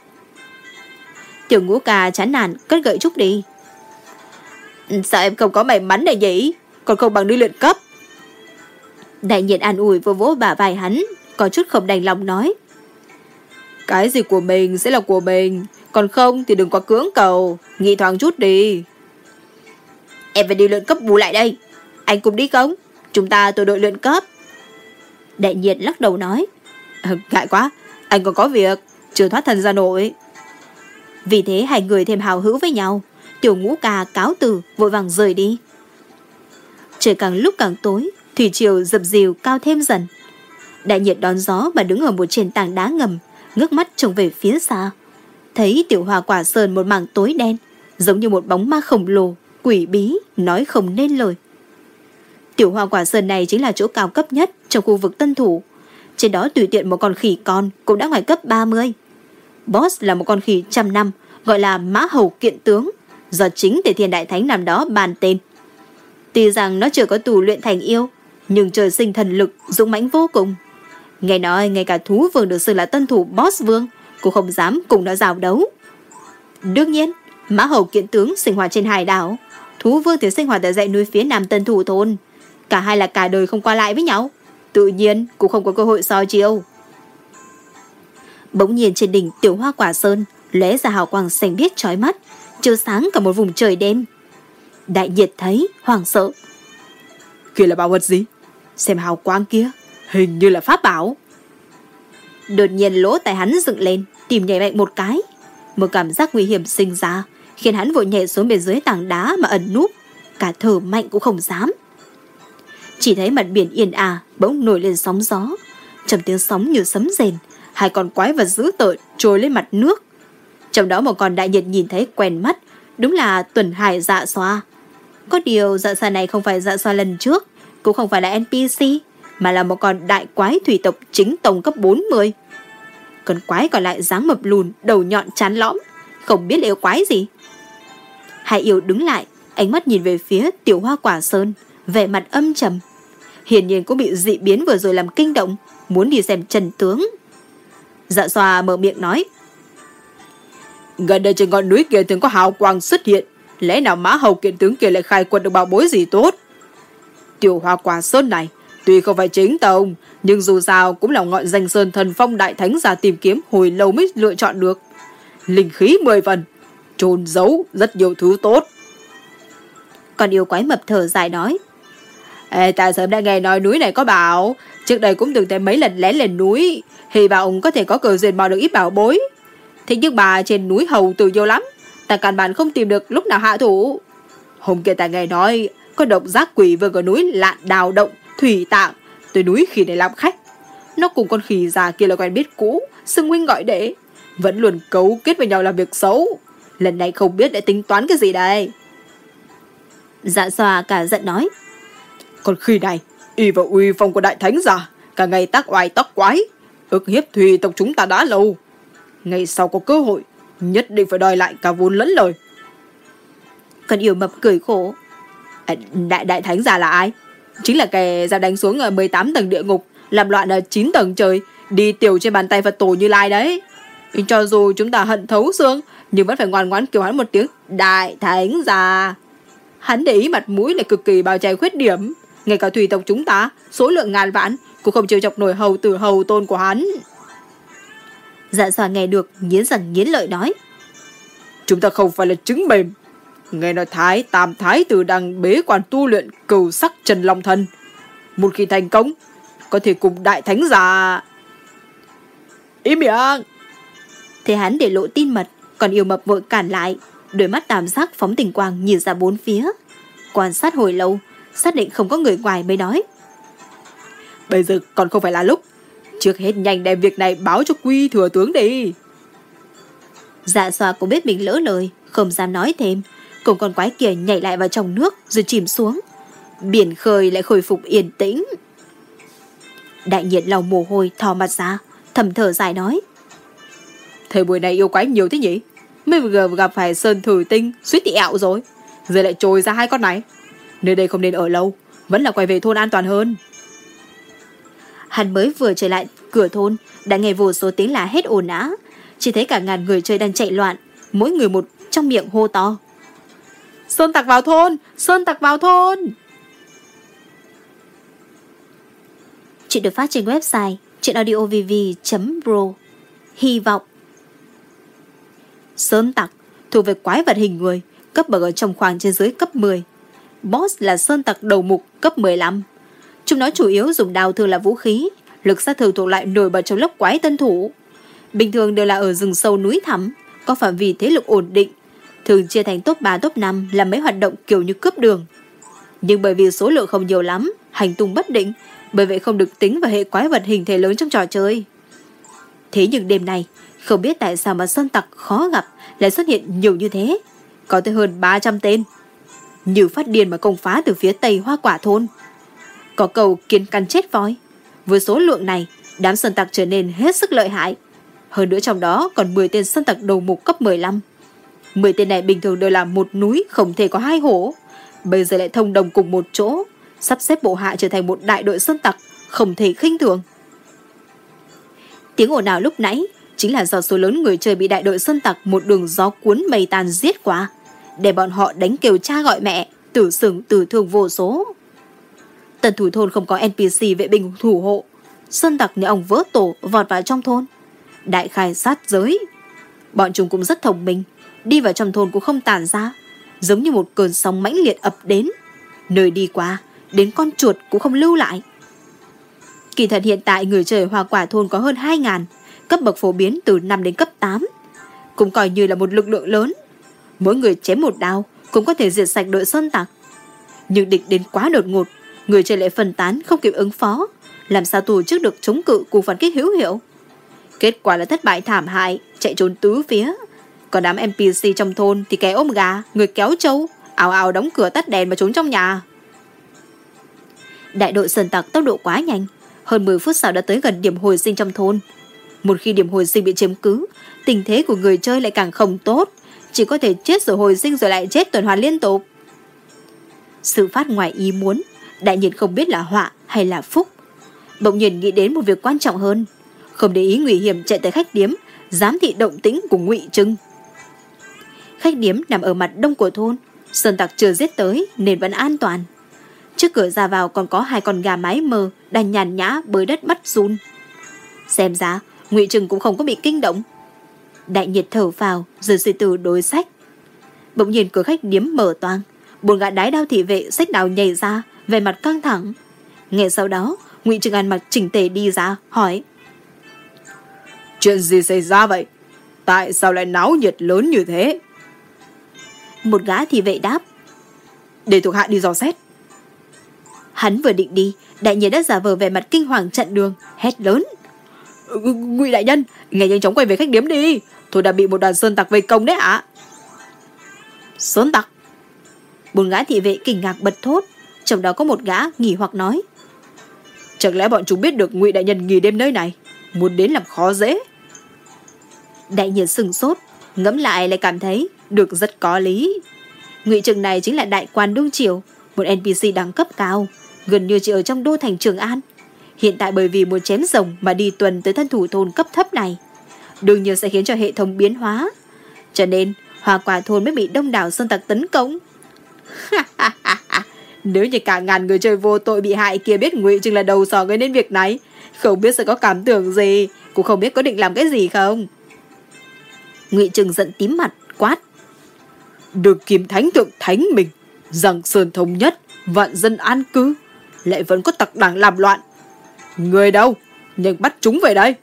B: Tiểu ngũ ca chán nản cất gậy trúc đi. Sao em không có may mắn này nhỉ? Còn không bằng đi luyện cấp. Đại nhiệt an ủi vô vỗ bà vai hắn, có chút không đành lòng nói. Cái gì của mình sẽ là của mình, còn không thì đừng có cưỡng cầu, nghĩ thoáng chút đi. Em phải đi luyện cấp bù lại đây. Anh cùng đi không? Chúng ta tổ đội luyện cấp. Đại nhiệt lắc đầu nói. Ờ, ngại quá, anh còn có việc, chưa thoát thân ra nổi. Vì thế hai người thêm hào hữu với nhau. Tiểu ngũ ca cáo từ vội vàng rời đi. Trời càng lúc càng tối, thủy triều dập dìu cao thêm dần. Đại nhiệt đón gió mà đứng ở một trên tảng đá ngầm, ngước mắt trông về phía xa. Thấy tiểu hòa quả sơn một mảng tối đen, giống như một bóng ma khổng lồ, quỷ bí, nói không nên lời. Tiểu hoa quả sơn này chính là chỗ cao cấp nhất trong khu vực tân thủ. Trên đó tùy tiện một con khỉ con cũng đã ngoài cấp 30. Boss là một con khỉ trăm năm, gọi là mã hầu kiện tướng, do chính Tề Thiên Đại Thánh nằm đó bàn tên. Tuy rằng nó chưa có tù luyện thành yêu, nhưng trời sinh thần lực, dũng mãnh vô cùng. Nghe nói ngay cả thú vương được xưng là tân thủ boss vương, cũng không dám cùng nó giao đấu. Đương nhiên, Mã Hầu kiện tướng sinh hoạt trên hải đảo, thú vương thì sinh hoạt tại dãy núi phía nam tân thủ thôn. Cả hai là cả đời không qua lại với nhau, tự nhiên cũng không có cơ hội soi chiều. Bỗng nhiên trên đỉnh tiểu hoa quả sơn lóe ra hào quang xanh biếc chói mắt, chiếu sáng cả một vùng trời đêm. Đại nhiệt thấy, hoảng sợ.
A: Kia là bảo vật gì? Xem hào quang kia, hình như là pháp bảo.
B: Đột nhiên lỗ tai hắn dựng lên, tìm nhảy mạnh một cái. Một cảm giác nguy hiểm sinh ra, khiến hắn vội nhảy xuống bên dưới tảng đá mà ẩn núp. Cả thở mạnh cũng không dám. Chỉ thấy mặt biển yên ả, bỗng nổi lên sóng gió. Trong tiếng sóng như sấm rền, hai con quái vật dữ tợn trôi lên mặt nước. Trong đó một con đại nhiệt nhìn thấy quen mắt, đúng là tuần hải dạ xoa. Có điều dạ xoa này không phải dạ xoa lần trước, cũng không phải là NPC, mà là một con đại quái thủy tộc chính tổng cấp 40. Con quái còn lại dáng mập lùn, đầu nhọn chán lõm, không biết là yêu quái gì. Hai yêu đứng lại, ánh mắt nhìn về phía tiểu hoa quả sơn, vẻ mặt âm trầm. Hiển nhiên cũng bị dị biến vừa rồi làm kinh động, muốn đi xem trần tướng. Dạ xoa mở miệng nói.
C: Gần đây trên ngọn núi kia thường có hào quang xuất hiện, lẽ nào mã hầu kiện tướng kia lại khai quật được bảo bối gì tốt? Tiểu hoa quả sơn này, tuy không phải chính tông, nhưng dù sao cũng là ngọn danh sơn thần phong đại thánh ra tìm kiếm hồi lâu mới lựa chọn được. Linh khí mười phần, trôn giấu rất nhiều thứ tốt.
B: Còn yêu quái mập thở dài nói.
C: Ê, ta sớm đã nghe nói núi này có bảo, trước đây cũng từng thấy mấy lần lén lên núi, hy vọng có thể có cờ duyên mò được ít bảo bối. Thế nhưng bà trên núi hầu từ vô lắm, ta căn bản không tìm được lúc nào hạ thủ. Hôm kia ta nghe nói, có độc giác quỷ vừa ở núi lạn đào động, thủy tạng, tới núi khỉ để làm khách. Nó cùng con khỉ già kia là quen biết cũ, xưng huynh gọi đệ, vẫn luôn cấu kết với nhau làm việc xấu. Lần này không biết để tính toán cái gì đây.
B: Dạ xòa cả giận nói.
C: Còn khi này, y vào uy phong của đại thánh già, cả ngày tác oai tóc quái, ức hiếp thùy tộc chúng ta đã lâu. Ngày sau có cơ hội, nhất định phải đòi lại cả vốn lẫn lời.
B: Còn yêu mập cười khổ.
C: À, đại đại thánh già là ai? Chính là kẻ ra đánh xuống ở 18 tầng địa ngục, làm loạn ở 9 tầng trời, đi tiểu trên bàn tay Phật tổ như lai đấy. Cho dù chúng ta hận thấu xương, nhưng vẫn phải ngoan ngoãn kêu hắn một tiếng đại thánh già. Hắn để ý mặt mũi lại cực kỳ bao che khuyết điểm. Ngay cả thủy tộc chúng ta, số lượng ngàn vạn, cũng không chịu chọc nổi hầu tử hầu tôn của hắn.
B: Dạ xoa nghe được, nghiến răng nghiến lợi nói.
C: Chúng ta không phải là trứng mềm. Nghe nói Thái, Tam Thái tử đang bế quan tu luyện cầu sắc Trần Long Thân. Một khi thành công, có thể cùng đại thánh giả... Im miệng!
B: Thế hắn để lộ tin mật, còn yêu mập vội cản lại, đôi mắt tam sắc phóng tình quang nhìn ra bốn phía. Quan sát hồi lâu, xác định không có người ngoài mới nói.
C: Bây giờ còn không phải là lúc. Trước hết nhanh đem việc này báo cho quy thừa tướng đi.
B: Dạ xoa cũng biết mình lỡ lời, không dám nói thêm. Cùng con quái kia nhảy lại vào trong nước rồi chìm xuống. Biển khơi lại khôi phục yên tĩnh. Đại nhiệt lòng mồ hôi thò mặt ra, thầm thở dài nói.
C: Thời buổi này yêu quái nhiều thế nhỉ? Mới vừa gặp phải sơn thử tinh, suýt tị ẹo rồi. Giờ lại trồi ra hai con này. Nơi đây không nên ở lâu, vẫn là quay về thôn an toàn hơn.
B: Hắn mới vừa trở lại cửa thôn, đã nghe vô số tiếng là hết ồn ã. Chỉ thấy cả ngàn người chơi đang chạy loạn, mỗi người một trong miệng hô to.
C: Sơn tặc vào thôn! Sơn tặc vào thôn!
B: Chuyện được phát trên website chuyenaudiovv.pro Hy vọng Sơn tặc thuộc về quái vật hình người, cấp bậc ở trong khoảng trên dưới cấp 10. Boss là sơn tặc đầu mục cấp 15. Chúng nó chủ yếu dùng đào thường là vũ khí, lực sát thương thuộc lại nổi bật trong lớp quái tân thủ. Bình thường đều là ở rừng sâu núi thẳm, có phạm vi thế lực ổn định, thường chia thành top 3 top 5 làm mấy hoạt động kiểu như cướp đường. Nhưng bởi vì số lượng không nhiều lắm, hành tung bất định, bởi vậy không được tính vào hệ quái vật hình thể lớn trong trò chơi. Thế nhưng đêm nay, không biết tại sao mà sơn tặc khó gặp lại xuất hiện nhiều như thế. Có tới hơn 300 tên. Như phát điên mà công phá từ phía tây hoa quả thôn. Có cầu kiến căn chết voi. Với số lượng này, đám sơn tặc trở nên hết sức lợi hại. Hơn nữa trong đó còn 10 tên sơn tặc đầu mục cấp 15. 10 tên này bình thường đều là một núi không thể có hai hổ. Bây giờ lại thông đồng cùng một chỗ, sắp xếp bộ hạ trở thành một đại đội sơn tặc, không thể khinh thường. Tiếng ồn nào lúc nãy chính là do số lớn người chơi bị đại đội sơn tặc một đường gió cuốn mây tàn giết quá để bọn họ đánh kêu cha gọi mẹ, tử sừng tử thương vô số. Tần thủ thôn không có NPC vệ binh thủ hộ, sơn tặc như ông vỡ tổ vọt vào trong thôn. Đại khai sát giới. Bọn chúng cũng rất thông minh, đi vào trong thôn cũng không tàn ra, giống như một cơn sóng mãnh liệt ập đến. Nơi đi qua, đến con chuột cũng không lưu lại. Kỳ thật hiện tại người chơi hoa quả thôn có hơn 2.000, cấp bậc phổ biến từ 5 đến cấp 8. cũng coi như là một lực lượng lớn. Mỗi người chém một đao cũng có thể diệt sạch đội sơn tặc. Nhưng địch đến quá đột ngột, người chơi lại phân tán không kịp ứng phó, làm sao tù trước được chống cự cuộc phản kích hữu hiệu. Kết quả là thất bại thảm hại, chạy trốn tứ phía. Còn đám NPC trong thôn thì kẻ ôm gà, người kéo trâu, ảo ảo đóng cửa tắt đèn và trốn trong nhà. Đại đội sơn tặc tốc độ quá nhanh, hơn 10 phút sau đã tới gần điểm hồi sinh trong thôn. Một khi điểm hồi sinh bị chiếm cứ, tình thế của người chơi lại càng không tốt, chỉ có thể chết rồi hồi sinh rồi lại chết tuần hoàn liên tục. Sự phát ngoài ý muốn, đại nhiên không biết là họa hay là phúc. Bỗng nhiên nghĩ đến một việc quan trọng hơn, không để ý nguy hiểm chạy tới khách điếm, giám thị động tĩnh của ngụy Trưng. Khách điếm nằm ở mặt đông của thôn, sơn tặc chưa giết tới nên vẫn an toàn. Trước cửa ra vào còn có hai con gà mái mờ đang nhàn nhã bới đất bắt run. Xem ra, ngụy Trừng cũng không có bị kinh động. Đại nhiệt thở vào rồi suy tư đối sách. Bỗng nhiên cửa khách điếm mở toang, bốn gã đái đao thị vệ sách đào nhảy ra, về mặt căng thẳng. Ngay sau đó, ngụy Trừng ăn mặc chỉnh tề đi ra, hỏi.
C: Chuyện gì xảy ra vậy? Tại sao lại náo nhiệt lớn như thế?
B: Một gã thị vệ đáp.
C: Để thuộc hạ đi dò xét.
B: Hắn vừa định đi, đại nhiên đã giả vờ về mặt kinh hoàng chặn đường, hét lớn.
C: Ngụy đại nhân, ngài nhanh chóng quay về khách điếm đi. Tôi đã bị một đoàn sơn tặc vây công đấy ạ.
B: Sơn tặc? Bốn gã thị vệ kinh ngạc bật thốt, trong đó có một gã nghỉ hoặc nói.
C: Chẳng lẽ bọn chúng biết được Ngụy đại nhân nghỉ đêm nơi này, muốn đến làm khó dễ?
B: Đại nhiên sừng sốt, ngẫm lại lại cảm thấy được rất có lý. Ngụy Trừng này chính là đại quan đương triều, một NPC đẳng cấp cao, gần như chỉ ở trong đô thành Trường An. Hiện tại bởi vì muốn chém rồng mà đi tuần tới thân thủ thôn cấp thấp này, đương nhiên sẽ khiến cho hệ thống biến hóa. Cho nên, hoa quả thôn mới bị đông đảo sơn tặc tấn công.
C: Nếu như cả ngàn người chơi vô tội bị hại kia biết ngụy Trừng là đầu sò gây nên việc này, không biết sẽ có cảm tưởng gì, cũng không biết có định làm cái gì không.
B: ngụy Trừng giận tím mặt, quát.
C: Được kim thánh thượng thánh mình, rằng sơn thống nhất, vạn dân an cư, lại vẫn có tặc đảng làm loạn. Người đâu? Nhưng bắt chúng về đây.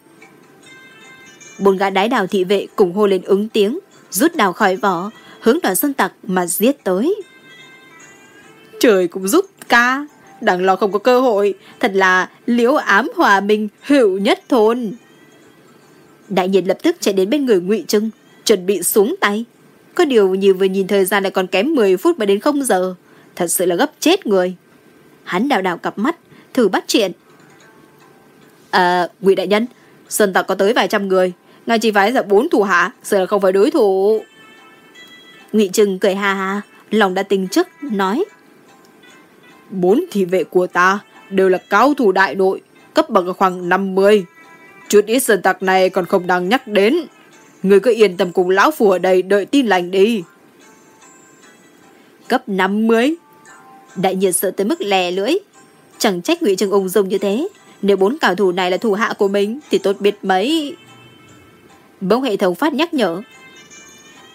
B: Bốn gã đái đào thị vệ cùng hô lên ứng tiếng, rút đào khỏi vỏ, hướng đoàn sơn tặc mà giết tới.
C: Trời cũng giúp ca, đằng lo không có cơ hội, thật là liễu ám hòa minh hữu nhất thôn.
B: Đại nhiệt lập tức chạy đến bên người ngụy Trưng, chuẩn bị xuống tay. Có điều như vừa nhìn thời gian lại còn kém 10 phút mới đến không giờ. Thật sự là gấp chết người. Hắn đào đào cặp mắt, thử bắt chuyện.
C: À, ngụy đại nhân, Sơn tặc có tới vài trăm người. Ngài chỉ phải ra bốn thủ hạ, sợ là không phải đối thủ.
B: ngụy Trừng cười ha ha, lòng đã tình chức, nói.
C: Bốn thị vệ của ta đều là cao thủ đại đội, cấp bậc khoảng 50. Chút ít sơn tặc này còn không đáng nhắc đến. Người cứ yên tâm cùng lão phù ở đây đợi tin lành đi.
B: Cấp 50. Đại nhiệt sợ tới mức lè lưỡi. Chẳng trách ngụy Trừng ung dung như thế. Nếu bốn cao thủ này là thủ hạ của mình thì tốt biết mấy. Bỗng hệ thống phát nhắc nhở.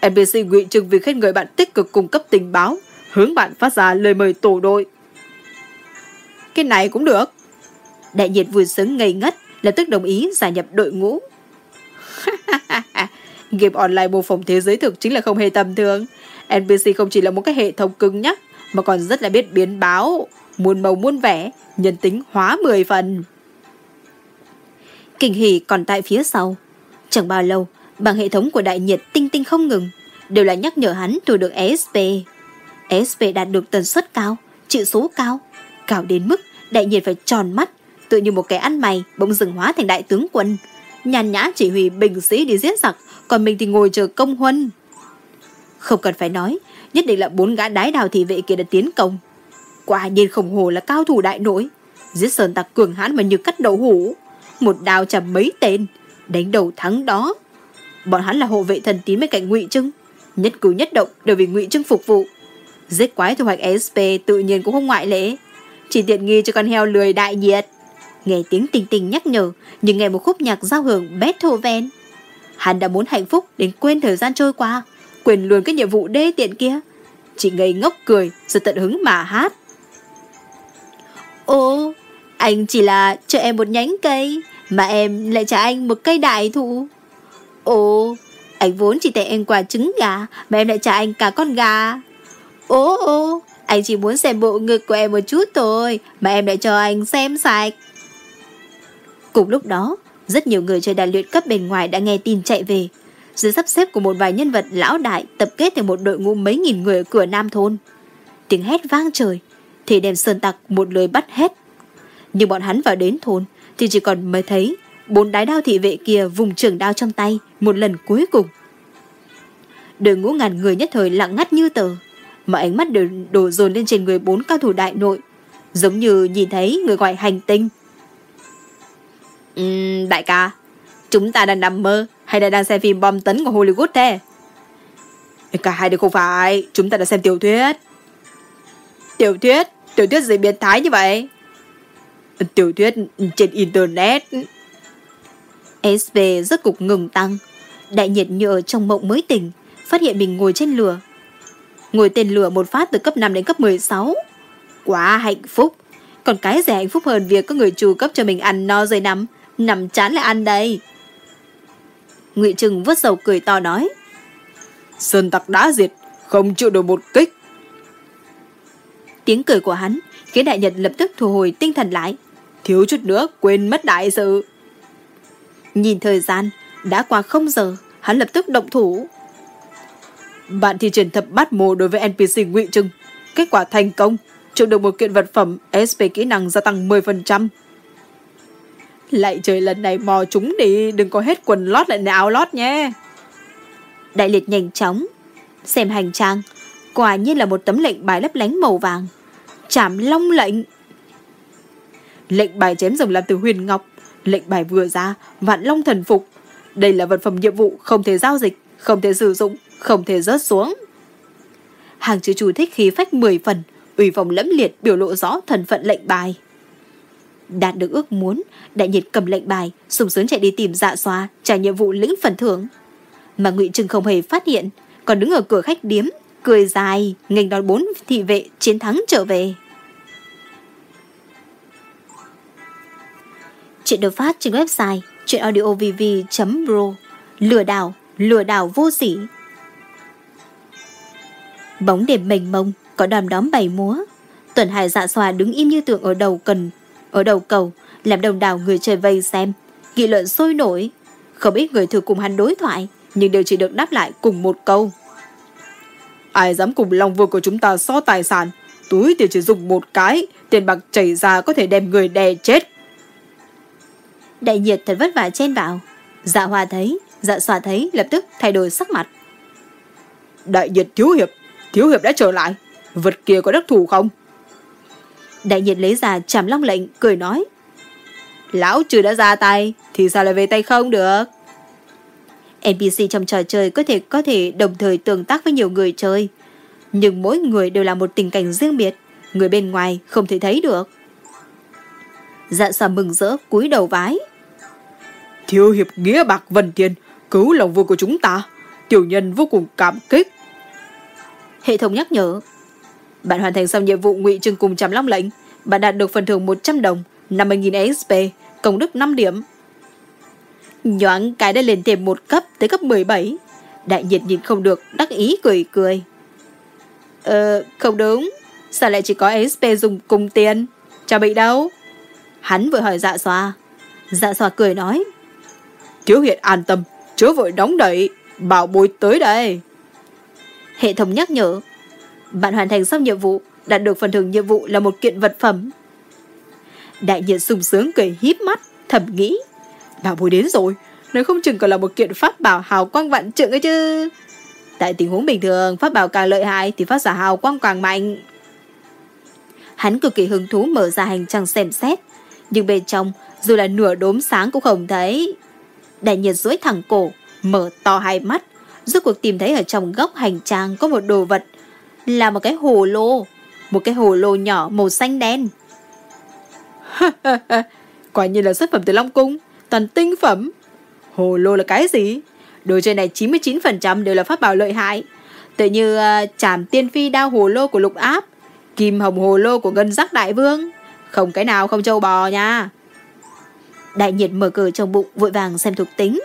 C: NPC nguyện Trừng vì khen người bạn tích cực cung cấp tình báo, hướng bạn phát ra lời mời tổ đội. Cái này cũng được.
B: Đại nhiệt vui sướng ngây ngất, lập tức đồng ý gia nhập đội ngũ.
C: Game online mô phỏng thế giới thực chính là không hề tầm thường. NPC không chỉ là một cái hệ thống cứng nhắc, mà còn rất là biết biến báo, muôn màu muôn vẻ, nhân tính hóa 10 phần.
B: Kinh hỉ còn tại phía sau. Chẳng bao lâu, bằng hệ thống của đại nhiệt tinh tinh không ngừng, đều là nhắc nhở hắn thu được ESP. ESP đạt được tần suất cao, chữ số cao, cao đến mức đại nhiệt phải tròn mắt, tự như một kẻ ăn mày bỗng dừng hóa thành đại tướng quân. Nhàn nhã chỉ huy binh sĩ đi giết giặc, còn mình thì ngồi chờ công huân. Không cần phải nói, nhất định là bốn gã đái đào thị vệ kia đã tiến công. Quả nhiên khổng hồ là cao thủ đại nổi. Giết sơn tặc cường hãn mà như cắt đầu hủ. Một đào chầm mấy tên, đánh đầu thắng đó. Bọn hắn là hộ vệ thần tín bên cạnh ngụy Trưng. Nhất cử nhất động đều vì ngụy Trưng phục vụ. Giết quái thu hoạch SP tự nhiên cũng không ngoại lệ. Chỉ tiện nghi cho con heo lười đại nhiệt. Nghe tiếng tình tình nhắc nhở, nhưng nghe một khúc nhạc giao hưởng Beethoven. Hắn đã muốn hạnh phúc đến quên thời gian trôi qua, quên luôn cái nhiệm vụ đê tiện kia. Chỉ ngây ngốc cười rồi tận hứng mà hát. Ô, anh chỉ là cho em một nhánh cây, mà em lại trả anh một cây đại thụ. Ồ, Anh vốn chỉ tặng em quả trứng gà Mà em lại trả anh cả con gà. Ồ ô Anh chỉ muốn xem bộ ngực của em một chút thôi Mà em lại cho anh xem sạch. Cùng lúc đó Rất nhiều người chơi đàn luyện cấp bên ngoài đã nghe tin chạy về. Dưới sắp xếp của một vài nhân vật lão đại Tập kết thành một đội ngũ mấy nghìn người ở cửa Nam Thôn. Tiếng hét vang trời Thì đem sơn tặc một lời bắt hết. Nhưng bọn hắn vào đến thôn Thì chỉ còn mới thấy Bốn đái đao thị vệ kia vùng trường đao trong tay Một lần cuối cùng. Đội ngũ ngàn người nhất thời lặng ngắt như tờ Mà ánh mắt đều đổ dồn lên trên người bốn cao thủ đại nội Giống như nhìn thấy người ngoài hành tinh.
C: Uhm, Đại ca Chúng ta đang nằm mơ Hay là đang xem phim bom tấn của Hollywood thế? Cả hai đều không phải Chúng ta đã xem tiểu thuyết. Tiểu thuyết? Tiểu thuyết gì biến thái như vậy Tiểu thuyết trên internet
B: SV rất cục ngừng tăng. Đại nhiệt như ở trong mộng mới tỉnh, phát hiện mình ngồi trên lửa. Ngồi tên lửa một phát từ cấp 5 đến cấp 16. Quá hạnh phúc. Còn cái gì hạnh phúc hơn việc có người chủ cấp cho mình ăn no rồi nằm, nằm chán lại ăn đây. Ngụy Trừng vớt dầu cười to nói.
C: Sơn tặc đã diệt, không chịu được một kích.
B: Tiếng cười của hắn khiến đại nhật lập tức thu hồi tinh thần lại.
C: Thiếu chút nữa quên mất đại sự.
B: Nhìn thời gian, đã qua không giờ, hắn lập tức động thủ.
C: Bạn thi triển thập bát mô đối với NPC ngụy Trưng. Kết quả thành công, trộm được một kiện vật phẩm SP kỹ năng gia tăng 10%. Lại trời lần này mò chúng đi, đừng có hết quần lót lại áo lót nhé.
B: Đại liệt nhanh chóng, xem hành trang, quả nhiên là một tấm lệnh bài lấp lánh màu vàng. Chảm long lệnh.
C: Lệnh bài chém rồng làm từ huyền ngọc, lệnh bài vừa ra, vạn long thần phục. Đây là vật phẩm nhiệm vụ không thể giao dịch, không thể sử dụng, không thể rớt xuống.
B: Hàng chữ chủ thích khí phách 10 phần, ủy vòng lẫm liệt biểu lộ rõ thần phận lệnh bài. Đạt được ước muốn, đại nhiệt cầm lệnh bài, sùng sướng chạy đi tìm dạ xoa, trả nhiệm vụ lĩnh phần thưởng. Mà ngụy Trừng không hề phát hiện, còn đứng ở cửa khách điếm, cười dài, nghênh đón bốn thị vệ chiến thắng trở về. Chuyện được phát trên website chuyenaudiovv.pro Lừa đảo, lừa đảo vô sỉ. Bóng đêm mênh mông Có đòn đóm bảy múa. Tuần Hải dạ xòa đứng im như tượng ở đầu cần Ở đầu cầu Làm đồng đảo người chơi vây xem. Nghị luận sôi nổi. Không ít người thử cùng hắn đối thoại Nhưng đều chỉ được đáp lại cùng một câu.
C: Ai dám cùng Long Vương của chúng ta so tài sản? Túi tiền chỉ dùng một cái Tiền bạc chảy ra có thể đem người đè chết.
B: Đại nhiệt thật vất vả chen vào. Dạ hòa thấy, dạ xòa thấy lập tức thay đổi sắc mặt.
C: Đại nhiệt thiếu hiệp, thiếu hiệp đã trở lại. Vật kia có đắc thủ không?
B: Đại nhiệt lấy ra chảm long lệnh, cười nói.
C: Lão trừ đã ra tay, thì sao lại về tay không được?
B: NPC trong trò chơi có thể có thể đồng thời tương tác với nhiều người chơi. Nhưng mỗi người đều là một tình cảnh riêng biệt, người bên ngoài không thể thấy được. Dạ xòa mừng rỡ cúi đầu vái.
C: Thiếu hiệp nghĩa bạc vần tiền, cứu lòng vua của chúng ta. Tiểu nhân vô cùng cảm kích.
B: Hệ thống nhắc nhở. Bạn hoàn thành xong nhiệm vụ ngụy trừng cùng chăm long lệnh. Bạn đạt được phần thưởng 100 đồng, 50.000 XP, công đức 5 điểm. Nhoáng cái đã lên thêm một cấp tới cấp 17. Đại nhiệt nhìn không được, đắc ý cười cười. Ờ, không đúng. Sao lại chỉ có XP dùng cùng tiền? Chả bị đâu. Hắn vừa hỏi dạ xoa. Dạ xoa cười nói.
C: Thiếu hiện an tâm, chớ vội đóng đẩy, bảo bối tới đây.
B: Hệ thống nhắc nhở. Bạn hoàn thành xong nhiệm vụ, đạt được phần thưởng nhiệm vụ là một kiện vật phẩm. Đại nhiệt sung sướng cười híp mắt, thầm nghĩ.
C: Bảo bối đến rồi, nếu không chừng còn là một kiện pháp bảo hào quang vạn trượng ấy chứ.
B: Tại tình huống bình thường, pháp bảo càng lợi hại thì phát giả hào quang càng mạnh. Hắn cực kỳ hứng thú mở ra hành trang xem xét nhưng bên trong dù là nửa đốm sáng cũng không thấy. Đại nhiệt duỗi thẳng cổ, mở to hai mắt, rốt cuộc tìm thấy ở trong góc hành trang có một đồ vật, là một cái hồ lô, một cái hồ lô nhỏ màu xanh đen.
C: Quả nhiên là xuất phẩm từ Long Cung, toàn tinh phẩm. Hồ lô là cái gì? Đồ chơi này 99% đều là pháp bảo lợi hại. Tự như ờ, uh, chảm tiên phi đao hồ lô của lục áp, kim hồng hồ lô của ngân giác đại vương, không cái nào không châu bò nha.
B: Đại nhiệt mở cửa trong bụng vội vàng xem thuộc tính.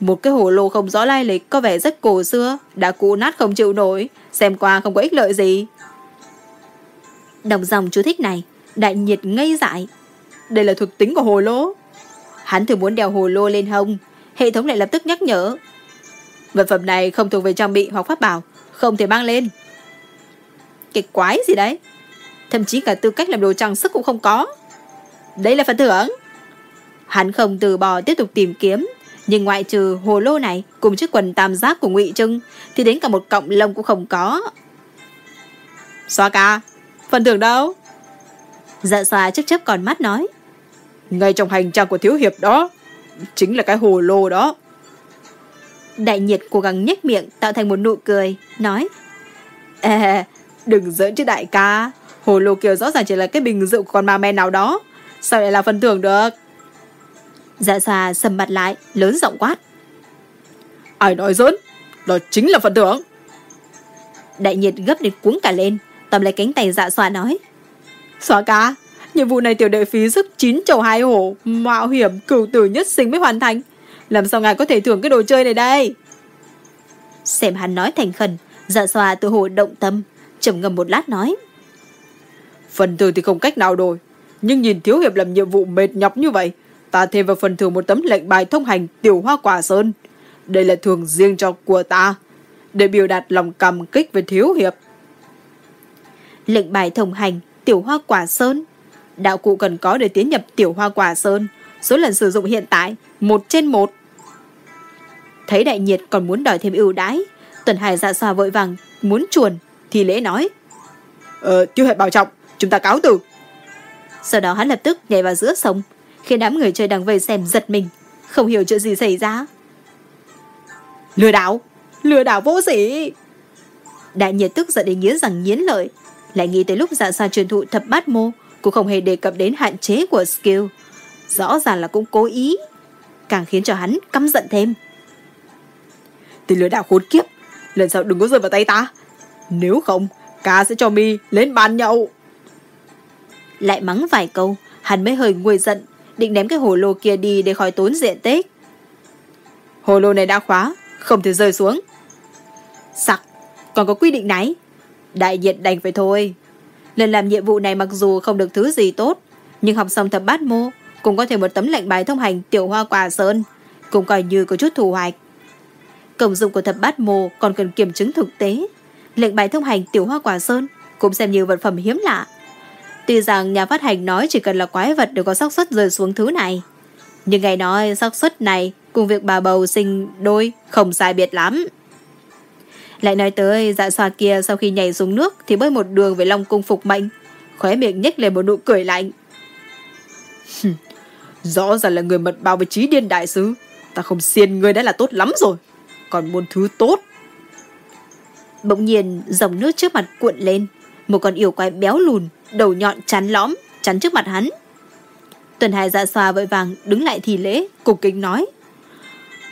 C: Một cái hồ lô không rõ lai lịch có vẻ rất cổ xưa, đã cũ nát không chịu nổi, xem qua không có ích lợi gì.
B: Đọc dòng chú thích này, đại nhiệt ngây dại.
C: Đây là thuộc tính của hồ lô.
B: Hắn thử muốn đeo hồ lô lên hông, hệ thống lại lập tức nhắc nhở.
C: Vật phẩm này không thuộc về trang bị hoặc pháp bảo, không thể mang lên. Cái quái gì đấy? Thậm chí cả tư cách làm đồ trang sức cũng không có. Đây là phần thưởng.
B: Hắn không từ bỏ tiếp tục tìm kiếm, nhưng ngoại trừ hồ lô này cùng chiếc quần tam giác của ngụy Trưng thì đến cả một cọng lông cũng không có.
C: Xoa ca, phần thưởng đâu?
B: Dạ xoa chấp chấp còn mắt nói.
C: Ngay trong hành trang của thiếu hiệp đó, chính là cái hồ lô đó.
B: Đại nhiệt cố gắng nhếch miệng tạo thành một nụ cười, nói.
C: Ê, đừng giỡn chứ đại ca, hồ lô kia rõ ràng chỉ là cái bình rượu của con ma men nào đó. Sao lại là phần thưởng được?
B: Dạ xà sầm mặt lại, lớn giọng quát.
C: Ai nói dỡn, đó chính là phần thưởng.
B: Đại nhiệt gấp đến cuống cả lên, tầm lấy cánh tay dạ xoa nói.
C: Xóa cá, nhiệm vụ này tiểu đệ phí sức chín chầu hai hổ, mạo hiểm cửu tử nhất sinh mới hoàn thành. Làm sao ngài có thể thưởng cái đồ chơi này đây?
B: Xem hắn nói thành khẩn, dạ xoa tự hồ động tâm, trầm ngâm một lát nói.
C: Phần thưởng thì không cách nào đổi, nhưng nhìn thiếu hiệp làm nhiệm vụ mệt nhọc như vậy, ta thêm vào phần thưởng một tấm lệnh bài thông hành tiểu hoa quả sơn. Đây là thường riêng cho của ta, để biểu đạt lòng cảm kích với thiếu hiệp.
B: Lệnh bài thông hành tiểu hoa quả sơn. Đạo cụ cần có để tiến nhập tiểu hoa quả sơn. Số lần sử dụng hiện tại, một trên một. Thấy đại nhiệt còn muốn đòi thêm ưu đãi, Tuần Hải dạ xoa vội vàng, muốn chuồn, thì lễ nói.
C: Ờ, tiêu hệ bảo trọng, chúng ta cáo từ.
B: Sau đó hắn lập tức nhảy vào giữa sông, khiến đám người chơi đang vây xem giật mình, không hiểu chuyện gì xảy ra.
C: Lừa đảo, lừa đảo vô sỉ.
B: Đại nhiệt tức giận đến nghiến rằng nghiến lợi, lại nghĩ tới lúc dạ xa truyền thụ thập bát mô, cũng không hề đề cập đến hạn chế của skill. Rõ ràng là cũng cố ý, càng khiến cho hắn căm giận thêm.
C: Tên lừa đảo khốn kiếp, lần sau đừng có rơi vào tay ta. Nếu không, ca sẽ cho mi lên bàn nhậu.
B: Lại mắng vài câu, hắn mới hơi nguôi giận, định ném cái hồ lô kia đi để khỏi tốn diện tích.
C: Hồ lô này đã khóa, không thể rơi xuống.
B: Sặc, còn có quy định này. Đại diện đành phải thôi. Lần làm nhiệm vụ này mặc dù không được thứ gì tốt, nhưng học xong thập bát mô, cũng có thể một tấm lệnh bài thông hành tiểu hoa quả sơn, cũng coi như có chút thu hoạch. Công dụng của thập bát mô còn cần kiểm chứng thực tế. Lệnh bài thông hành tiểu hoa quả sơn cũng xem như vật phẩm hiếm lạ. Tuy rằng nhà phát hành nói chỉ cần là quái vật đều có xác suất rơi xuống thứ này. Nhưng ngài nói xác suất này cùng việc bà bầu sinh đôi không sai biệt lắm. Lại nói tới dạ xoa kia sau khi nhảy xuống nước thì bơi một đường về Long Cung phục mệnh. Khóe miệng nhếch lên một nụ cười lạnh.
C: Rõ ràng là người mật báo với trí điên đại sứ. Ta không xiên người đã là tốt lắm rồi. Còn muốn thứ tốt.
B: Bỗng nhiên dòng nước trước mặt cuộn lên. Một con yêu quái béo lùn, đầu nhọn chắn lõm, chắn trước mặt hắn. Tuần Hải dạ xoa vội vàng đứng lại thì lễ, cục kính nói.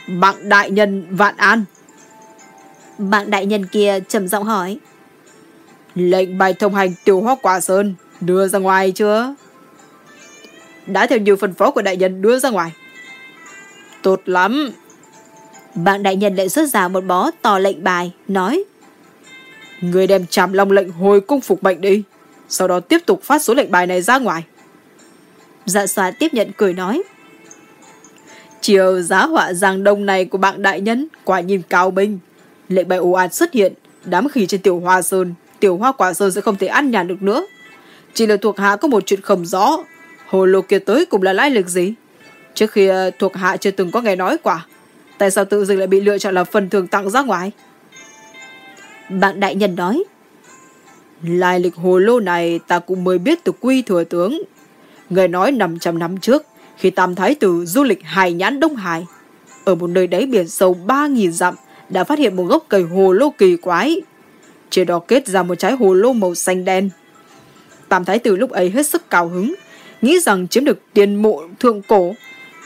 C: Bạn đại nhân vạn an.
B: Bạn đại nhân kia trầm giọng hỏi.
C: Lệnh bài thông hành tiểu hoa quả sơn đưa ra ngoài chưa? Đã theo nhiều phân phó của đại nhân đưa ra ngoài. Tốt lắm.
B: Bạn đại nhân lại xuất ra một bó tỏ lệnh bài, nói.
C: Người đem tràm long lệnh hồi cung phục mệnh đi. Sau đó tiếp tục phát số lệnh bài này ra ngoài.
B: Dạ xóa tiếp nhận cười nói.
C: Chiều giá họa giang đông này của bạn đại nhân quả nhìn cao minh. Lệnh bài ồ ạt xuất hiện, đám khỉ trên tiểu hoa sơn, tiểu hoa quả sơn sẽ không thể ăn nhàn được nữa. Chỉ là thuộc hạ có một chuyện không rõ. Hồ lô kia tới cũng là lai lịch gì? Trước khi ờ, thuộc hạ chưa từng có nghe nói quả. Tại sao tự dưng lại bị lựa chọn là phần thường tặng ra ngoài?
B: Bạn đại nhân nói.
C: Lai lịch hồ lô này ta cũng mới biết từ quy thừa tướng. Người nói 500 năm trước, khi Tam Thái Tử du lịch hải nhãn Đông Hải, ở một nơi đáy biển sâu 3.000 dặm, đã phát hiện một gốc cây hồ lô kỳ quái. Trên đó kết ra một trái hồ lô màu xanh đen. Tam Thái Tử lúc ấy hết sức cao hứng, nghĩ rằng chiếm được tiền mộ thượng cổ.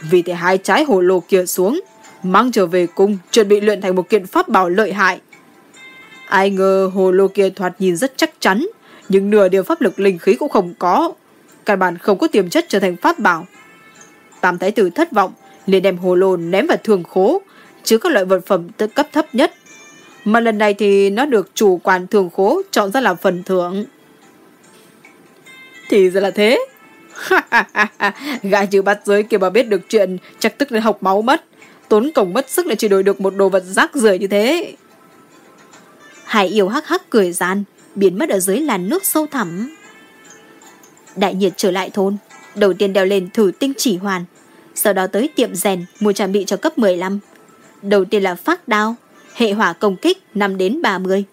C: Vì thế hai trái hồ lô kia xuống, mang trở về cung, chuẩn bị luyện thành một kiện pháp bảo lợi hại. Ai ngờ hồ lô kia thoạt nhìn rất chắc chắn, nhưng nửa điều pháp lực linh khí cũng không có. Căn bản không có tiềm chất trở thành pháp bảo. Tam Thái Tử thất vọng, liền đem hồ lô ném vào thường khố, chứa các loại vật phẩm cấp thấp nhất. Mà lần này thì nó được chủ quản thường khố chọn ra làm phần thưởng. Thì ra là thế. Gã chữ bắt giới kia mà biết được chuyện chắc tức là học máu mất. Tốn công mất sức lại chỉ đổi được một đồ vật rác rưởi như thế.
B: Hải yêu hắc hắc cười gian, biến mất ở dưới làn nước sâu thẳm. Đại nhiệt trở lại thôn, đầu tiên đeo lên thử tinh chỉ hoàn, sau đó tới tiệm rèn mua trang bị cho cấp 15. Đầu tiên là phát đao, hệ hỏa công kích 5 đến 30.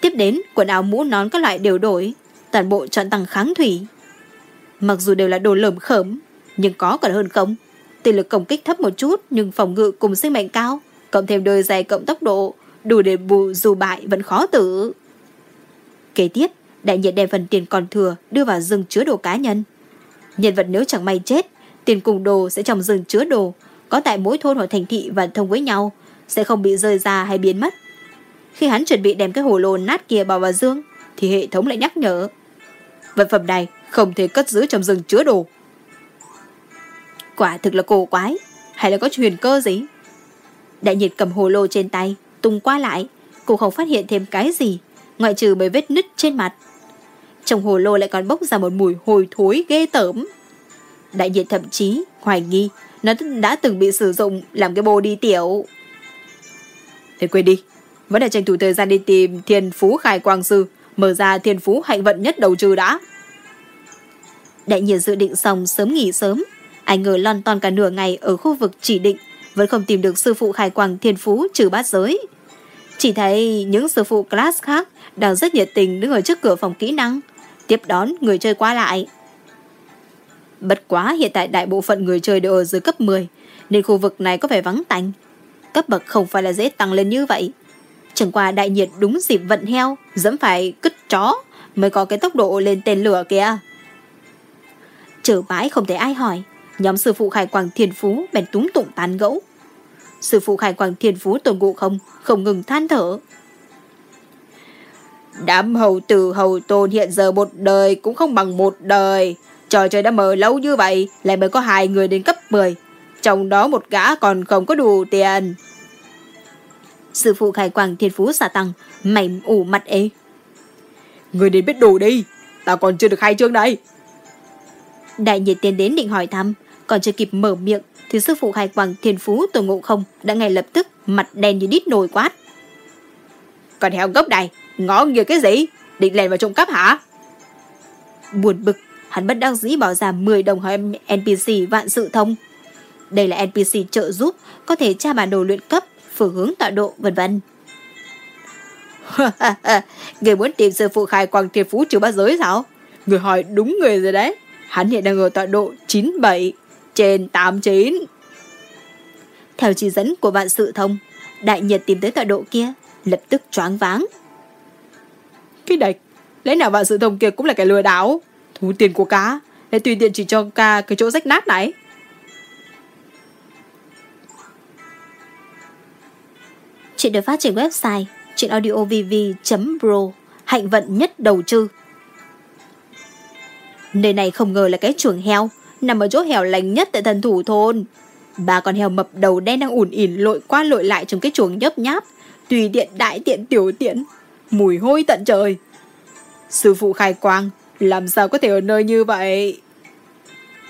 B: Tiếp đến quần áo mũ nón các loại đều đổi, toàn bộ chọn tăng kháng thủy. Mặc dù đều là đồ lởm khởm, nhưng có còn hơn không. Tỷ lực công kích thấp một chút nhưng phòng ngự cùng sinh mệnh cao, cộng thêm đôi giày cộng tốc độ, đủ để bù dù bại vẫn khó tử. Kế tiếp, đại nhiệt đem phần tiền còn thừa đưa vào rừng chứa đồ cá nhân. Nhân vật nếu chẳng may chết, tiền cùng đồ sẽ trong rừng chứa đồ, có tại mỗi thôn hoặc thành thị và thông với nhau, sẽ không bị rơi ra hay biến mất. Khi hắn chuẩn bị đem cái hồ lô nát kia vào vào dương, thì hệ thống lại nhắc nhở. Vật phẩm này không thể cất giữ trong rừng chứa đồ. Quả thực là cổ quái, hay là có truyền cơ gì? Đại nhiệt cầm hồ lô trên tay, tung qua lại, cô không phát hiện thêm cái gì, ngoại trừ mấy vết nứt trên mặt. Trong hồ lô lại còn bốc ra một mùi hôi thối ghê tởm. Đại diện thậm chí hoài nghi nó đã từng bị sử dụng làm cái bồ đi tiểu. Thế quên đi, vẫn là tranh thủ thời gian đi tìm thiên phú khai quang sư, mở ra thiên phú hạnh vận nhất đầu trừ đã. Đại nhiên dự định xong sớm nghỉ sớm, anh ngờ lon ton cả nửa ngày ở khu vực chỉ định, vẫn không tìm được sư phụ khai quang thiên phú trừ bát giới. Chỉ thấy những sư phụ class khác đang rất nhiệt tình đứng ở trước cửa phòng kỹ năng, tiếp đón người chơi qua lại. Bất quá hiện tại đại bộ phận người chơi đều ở dưới cấp 10, nên khu vực này có vẻ vắng tanh. Cấp bậc không phải là dễ tăng lên như vậy. Chẳng qua đại nhiệt đúng dịp vận heo, dẫm phải cứt chó, mới có cái tốc độ lên tên lửa kìa. trở bãi không thể ai hỏi, nhóm sư phụ khai quang thiên phú bèn túng tụng tán gẫu. Sư phụ khai quang thiên phú tồn ngụ không, không ngừng than thở. Đám hầu tử hầu tôn hiện giờ một đời cũng không bằng một đời. Trò chơi đã mở lâu như vậy, lại mới có hai người đến cấp 10. Trong đó một gã còn không có đủ tiền. Sư phụ khai quang thiên phú xả tăng, mày ủ mặt ế.
C: Người đến biết đủ đi, tao còn chưa được khai trương đây.
B: Đại nhiệt tiến đến định hỏi thăm, còn chưa kịp mở miệng thì sư phụ khai quang thiên phú tổ ngộ không đã ngay lập tức mặt đen như đít nồi quát.
C: Còn heo gốc này, ngó nghiêng cái gì? Định lèn vào trộm cắp hả?
B: Buồn bực, hắn bất đắc dĩ bỏ ra 10 đồng hỏi NPC vạn sự thông. Đây là NPC trợ giúp, có thể tra bản đồ luyện cấp, phương hướng tọa độ, vân vân.
C: người muốn tìm sư phụ khai quang thiên phú trừ bao giới sao? Người hỏi đúng người rồi đấy. Hắn hiện đang ở tọa độ 97 trên 89.
B: Theo chỉ dẫn của vạn sự thông, đại nhiệt tìm tới tọa độ kia, lập tức choáng váng.
C: Cái đạch, lẽ nào vạn sự thông kia cũng là cái lừa đảo, thú tiền của cá, để tùy tiện chỉ cho ca cái chỗ rách nát này.
B: Chuyện được phát trên website truyệnaudiovv.pro Hạnh vận nhất đầu trư Nơi này không ngờ là cái chuồng heo Nằm ở chỗ hẻo lành nhất tại thần thủ thôn. Ba con heo mập đầu đen đang ủn ỉn lội qua lội lại trong cái chuồng nhấp nháp, Tùy tiện đại tiện tiểu tiện. Mùi hôi tận trời.
C: Sư phụ khai quang, Làm sao có thể ở nơi như vậy?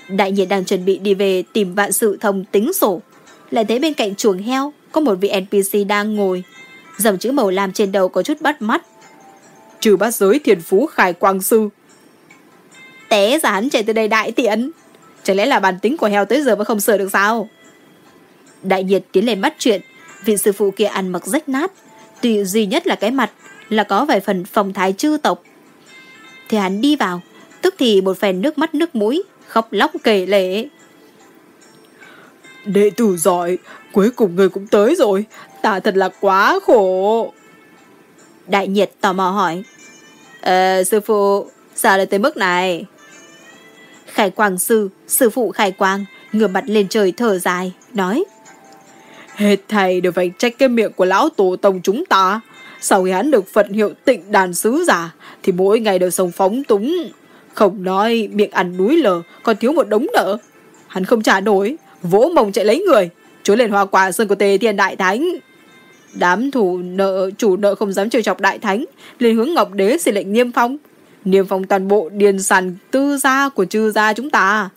B: Đại nhiệt đang chuẩn bị đi về tìm vạn sự thông tính sổ. Lại thấy bên cạnh chuồng heo Có một vị NPC đang ngồi. Dòng chữ màu lam trên đầu có chút bắt mắt.
C: Trừ bát giới thiền phú khai quang sư.
B: Té ra hắn chạy từ đây đại tiện. Chẳng lẽ là bản tính của heo tới giờ mà không sửa được sao? Đại nhiệt tiến lên bắt chuyện. Vị sư phụ kia ăn mặc rách nát. Tuy duy nhất là cái mặt Là có vài phần phong thái chư tộc. Thì hắn đi vào Tức thì một phen nước mắt nước mũi Khóc lóc kể lệ
C: Đệ tử giỏi Cuối cùng người cũng tới rồi. Ta thật là quá khổ.
B: Đại nhiệt tò mò hỏi.
C: Ờ sư phụ Sao lại tới mức này
B: Khải Quang Sư, sư phụ Khải Quang, ngửa mặt lên trời thở dài, nói.
C: Hết thầy đều phải trách cái miệng của lão tổ tông chúng ta. Sau khi hắn được Phật hiệu tịnh đàn sứ giả, thì mỗi ngày đều sống phóng túng. Không nói miệng ăn núi lở, còn thiếu một đống nợ. Hắn không trả nổi, vỗ mông chạy lấy người. trốn lên hoa quả sơn của tề thiên đại thánh. Đám thủ nợ, chủ nợ không dám trêu chọc đại thánh, liền hướng ngọc đế xin lệnh nghiêm phong. Niêm phong toàn bộ điền sản tư gia của chư gia chúng ta.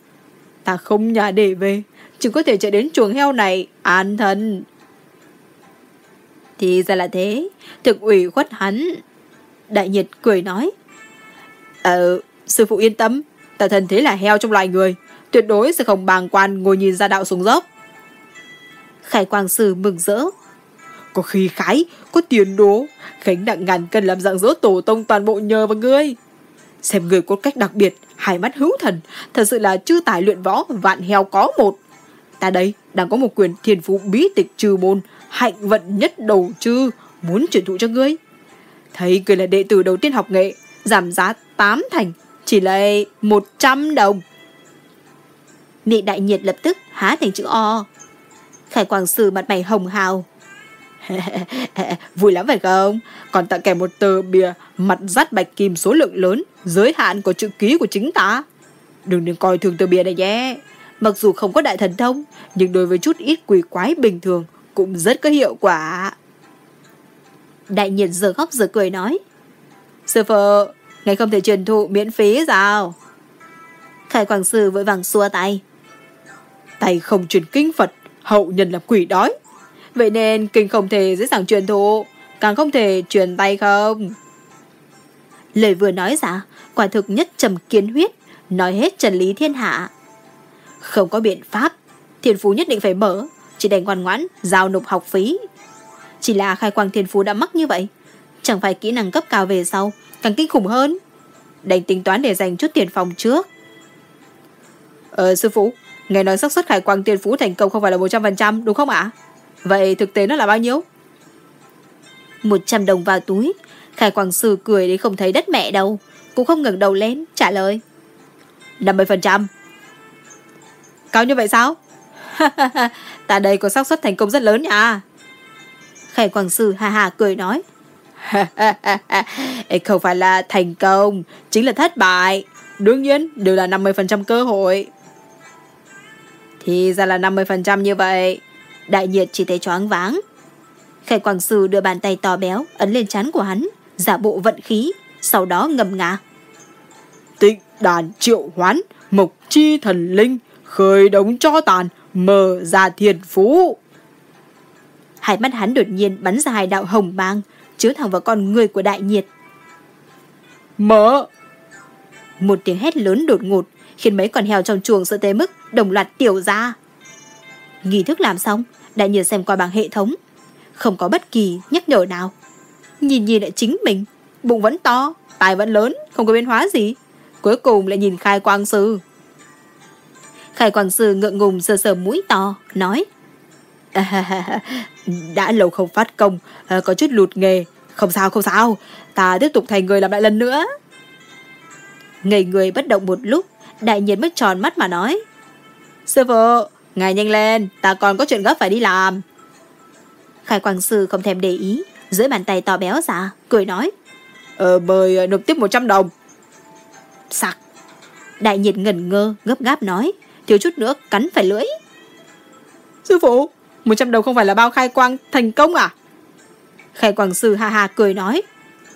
C: Ta không nhà để về, chỉ có thể chạy đến chuồng heo này, an thân.
B: Thì ra là thế, thực ủy khuất hắn. Đại nhiệt cười nói.
C: Ờ, sư phụ yên tâm, ta thân thế là heo trong loài người, tuyệt đối sẽ không bàng quan ngồi nhìn ra đạo xuống dốc.
B: Khải Quang Sư mừng rỡ.
C: Có khí khái, có tiền đố, khánh nặng ngàn cân làm dạng dỡ tổ tông toàn bộ nhờ vào ngươi. Xem người có cách đặc biệt, hai mắt hữu thần, thật sự là chư tài luyện võ, vạn heo có một. Ta đây đang có một quyền thiên phú bí tịch trừ môn, hạnh vận nhất đầu chư, muốn truyền thụ cho ngươi. Thấy ngươi là đệ tử đầu tiên học nghệ, giảm giá 8 thành, chỉ lấy 100 đồng.
B: Nị đại nhiệt lập tức há thành chữ O. Khải Quang sử mặt mày hồng hào.
C: Vui lắm phải không? Còn tặng kèm một tờ bìa mặt dắt bạch kim số lượng lớn, giới hạn của chữ ký của chính ta. Đừng nên coi thường tờ bìa này nhé. Mặc dù không có đại thần thông, nhưng đối với chút ít quỷ quái bình thường cũng rất có hiệu quả.
B: Đại nhiệt giờ khóc giờ cười nói.
C: Sư phụ, ngài không thể truyền thụ miễn phí sao?
B: Khải Quảng Sư vội vàng xua tay.
C: Tay không truyền kinh Phật, hậu nhân làm quỷ đói. Vậy nên kinh không thể dễ dàng truyền thụ, càng không thể truyền tay không.
B: Lời vừa nói ra, quả thực nhất trầm kiến huyết, nói hết trần lý thiên hạ. Không có biện pháp, thiên phú nhất định phải mở, chỉ đành ngoan ngoãn, giao nộp học phí. Chỉ là khai quang thiên phú đã mắc như vậy, chẳng phải kỹ năng cấp cao về sau, càng kinh khủng hơn. Đành tính toán để dành chút tiền phòng trước.
C: Ờ, sư phụ, nghe nói xác suất khai quang thiên phú thành công không phải là 100% đúng không ạ? Vậy thực tế nó là bao nhiêu?
B: 100 đồng vào túi, Khai Quang Sư cười đến không thấy đất mẹ đâu, cũng không ngẩng đầu lên, trả lời.
C: 50%. Cao như vậy sao? Ta đây có xác suất thành công rất lớn nha.
B: Khai Quang Sư ha ha cười nói.
C: không phải là thành công, chính là thất bại. Đương nhiên, đều là 50% cơ hội. Thì ra là 50% như vậy.
B: Đại nhiệt chỉ thấy choáng váng. Khai Quang Sư đưa bàn tay to béo ấn lên chán của hắn, giả bộ vận khí, sau đó ngầm ngà.
C: Tịnh đàn triệu hoán, mộc chi thần linh, khơi đống cho tàn, mở ra thiền phú.
B: Hai mắt hắn đột nhiên bắn ra hai đạo hồng mang, chứa thẳng vào con người của đại nhiệt.
C: Mở!
B: Một tiếng hét lớn đột ngột, khiến mấy con heo trong chuồng sợ tới mức đồng loạt tiểu ra. Nghi thức làm xong, đại nhiên xem qua bằng hệ thống. Không có bất kỳ nhắc nhở nào. Nhìn nhìn lại chính mình, bụng vẫn to, tài vẫn lớn, không có biến hóa gì. Cuối cùng lại nhìn khai quang sư. Khai quang sư ngượng ngùng sờ sờ mũi to, nói.
C: đã lâu không phát công, ờ, có chút lụt nghề. Không sao, không sao, ta tiếp tục thành người làm lại lần nữa.
B: Ngây người bất động một lúc, đại nhiên mất tròn mắt mà nói.
C: Sư phụ, ngài nhanh lên, ta còn có chuyện gấp phải đi làm.
B: Khai quang sư không thèm để ý, dưới bàn tay to béo ra, cười nói.
C: Ờ, mời ờ, nộp tiếp 100 đồng.
B: Sặc. Đại nhiệt ngẩn ngơ, gấp gáp nói, thiếu chút nữa cắn phải lưỡi.
C: Sư phụ, 100 đồng không phải là bao khai quang thành công à?
B: Khai quang sư ha ha cười nói.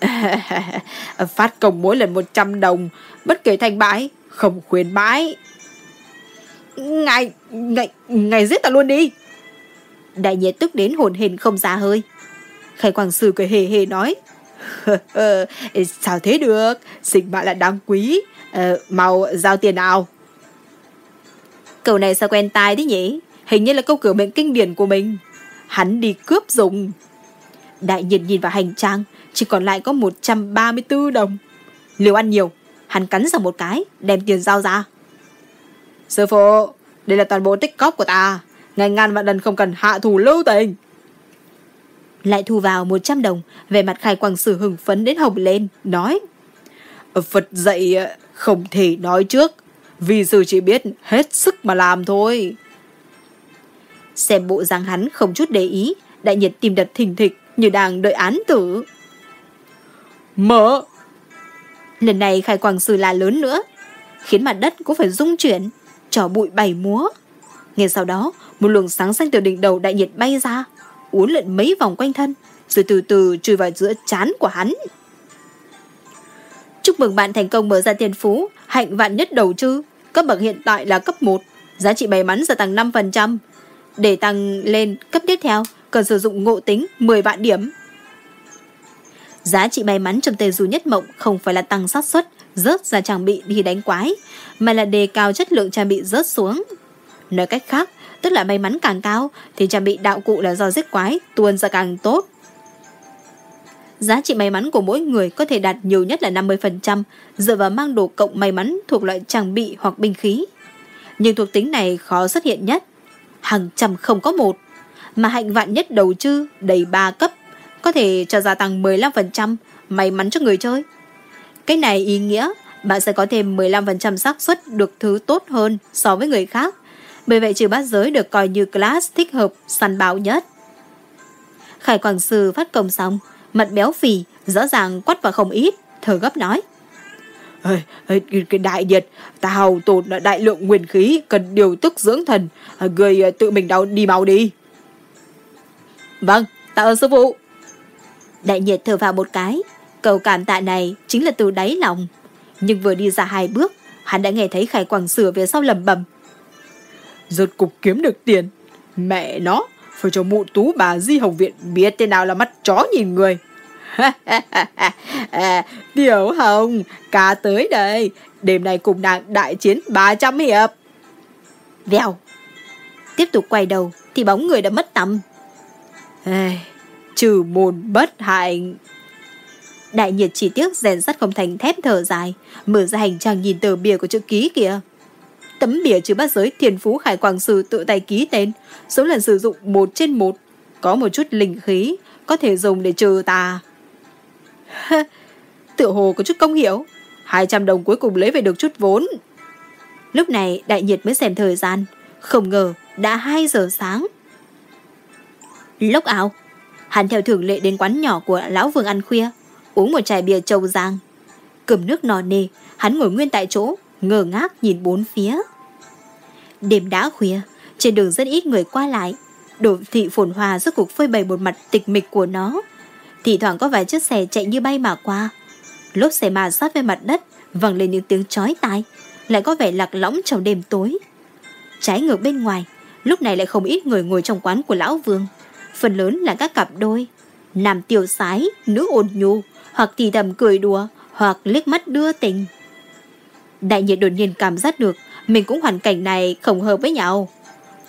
C: Phát công mỗi lần 100 đồng, bất kể thành bãi, không khuyến mãi. Ngài, ngài, ngài giết ta luôn đi.
B: Đại nhiệt tức đến hồn hình không ra hơi. Khai quang sư cười hề hề nói.
C: Ờ, sao thế được, sinh mạng là đáng quý, ờ, mau giao tiền nào.
B: Câu này sao quen tai thế nhỉ? Hình như là câu cửa mệnh kinh điển của mình. Hắn đi cướp dùng. Đại nhiệt nhìn vào hành trang, chỉ còn lại có 134 đồng. Liều ăn nhiều, hắn cắn ra một cái, đem tiền giao ra.
C: Sư phụ, đây là toàn bộ tích cóp của ta. Ngàn ngàn vạn lần không cần hạ thủ lưu tình.
B: Lại thu vào 100 đồng, về mặt khai quang sử hừng phấn đến hồng lên, nói.
C: Phật dạy không thể nói trước, vì sư chỉ biết hết sức mà làm thôi.
B: Xem bộ dáng hắn không chút để ý, đại nhiệt tìm đập thình thịch như đang đợi án tử.
C: Mở!
B: Lần này khai quang sư là lớn nữa, khiến mặt đất cũng phải rung chuyển, trò bụi bảy múa.
A: Ngay sau đó, một luồng sáng xanh từ đỉnh đầu đại nhiệt bay ra, uốn lượn mấy vòng quanh thân, rồi từ từ chui vào giữa chán của hắn. Chúc mừng bạn thành công mở ra tiền phú, hạnh vạn nhất đầu chư. Cấp bậc hiện tại là cấp 1, giá trị may mắn gia tăng 5%. Để tăng lên cấp tiếp theo, cần sử dụng ngộ tính 10 vạn điểm. Giá trị may mắn trong tề du nhất mộng không phải là tăng xác suất rớt ra trang bị đi đánh quái, mà là đề cao chất lượng trang bị rớt xuống. Nói cách khác, tức là may mắn càng cao thì trang bị đạo cụ là do giết quái tuôn ra càng tốt. Giá trị may mắn của mỗi người có thể đạt nhiều nhất là 50% dựa vào mang đồ cộng may mắn thuộc loại trang bị hoặc binh khí. Nhưng thuộc tính này khó xuất hiện nhất. Hàng trăm không có một. Mà hạnh vạn nhất đầu chư đầy 3 cấp có thể cho gia tăng 15% may mắn cho người chơi. Cái này ý nghĩa bạn sẽ có thêm 15% xác suất được thứ tốt hơn so với người khác. Bởi vậy trừ bát giới được coi như class thích hợp săn báo nhất. Khải Quảng Sư phát công xong, mặt béo phì, rõ ràng quắt vào không ít, thở gấp nói.
C: Ê, ê, cái đại nhiệt, ta hầu tồn đại lượng nguyên khí, cần điều tức dưỡng thần, người à, tự mình đau đi mau đi.
A: Vâng, tạ ơn sư phụ. Đại nhiệt thở vào một cái, cầu cảm tạ này chính là từ đáy lòng. Nhưng vừa đi ra hai bước, hắn đã nghe thấy Khải Quảng Sửa về sau lầm bầm.
C: Rốt cục kiếm được tiền. Mẹ nó, phải cho mụ tú bà Di Hồng Viện biết thế nào là mắt chó nhìn người. à, Tiểu Hồng, cá tới đây, đêm nay cùng nàng đại chiến 300 hiệp.
A: Vèo. Tiếp tục quay đầu thì bóng người đã mất tầm.
C: Trừ môn bất hạnh.
A: Đại nhiệt chỉ tiếc rèn sắt không thành thép thở dài, mở ra hành trang nhìn tờ bìa của chữ ký kìa. Tấm bìa chữ bát giới thiền phú khải quảng sử tự tay ký tên, số lần sử dụng một trên một, có một chút linh khí, có thể dùng để trừ tà. Tựa hồ có chút công hiểu, 200 đồng cuối cùng lấy về được chút vốn. Lúc này đại nhiệt mới xem thời gian, không ngờ đã 2 giờ sáng. Lốc ảo, hắn theo thường lệ đến quán nhỏ của lão vương ăn khuya, uống một chai bia châu giang. Cầm nước nò nề, hắn ngồi nguyên tại chỗ, ngơ ngác nhìn bốn phía. Đêm đã khuya, trên đường rất ít người qua lại. đồ thị phồn hoa rốt cuộc phơi bày một mặt tịch mịch của nó. Thì thoảng có vài chiếc xe chạy như bay mà qua. Lốp xe mà sát với mặt đất, vang lên những tiếng chói tai, lại có vẻ lạc lõng trong đêm tối. Trái ngược bên ngoài, lúc này lại không ít người ngồi trong quán của lão vương. Phần lớn là các cặp đôi, nam tiểu sái, nữ ôn nhu, hoặc thì thầm cười đùa, hoặc liếc mắt đưa tình. Đại nhiệt đột nhiên cảm giác được mình cũng hoàn cảnh này không hợp với nhau.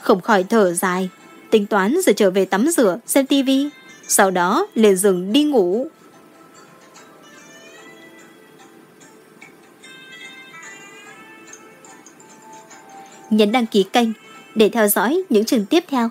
A: Không khỏi thở dài, tính toán rồi trở về tắm rửa, xem tivi, sau đó lên giường đi ngủ. Nhấn đăng ký kênh để theo dõi những trường tiếp theo.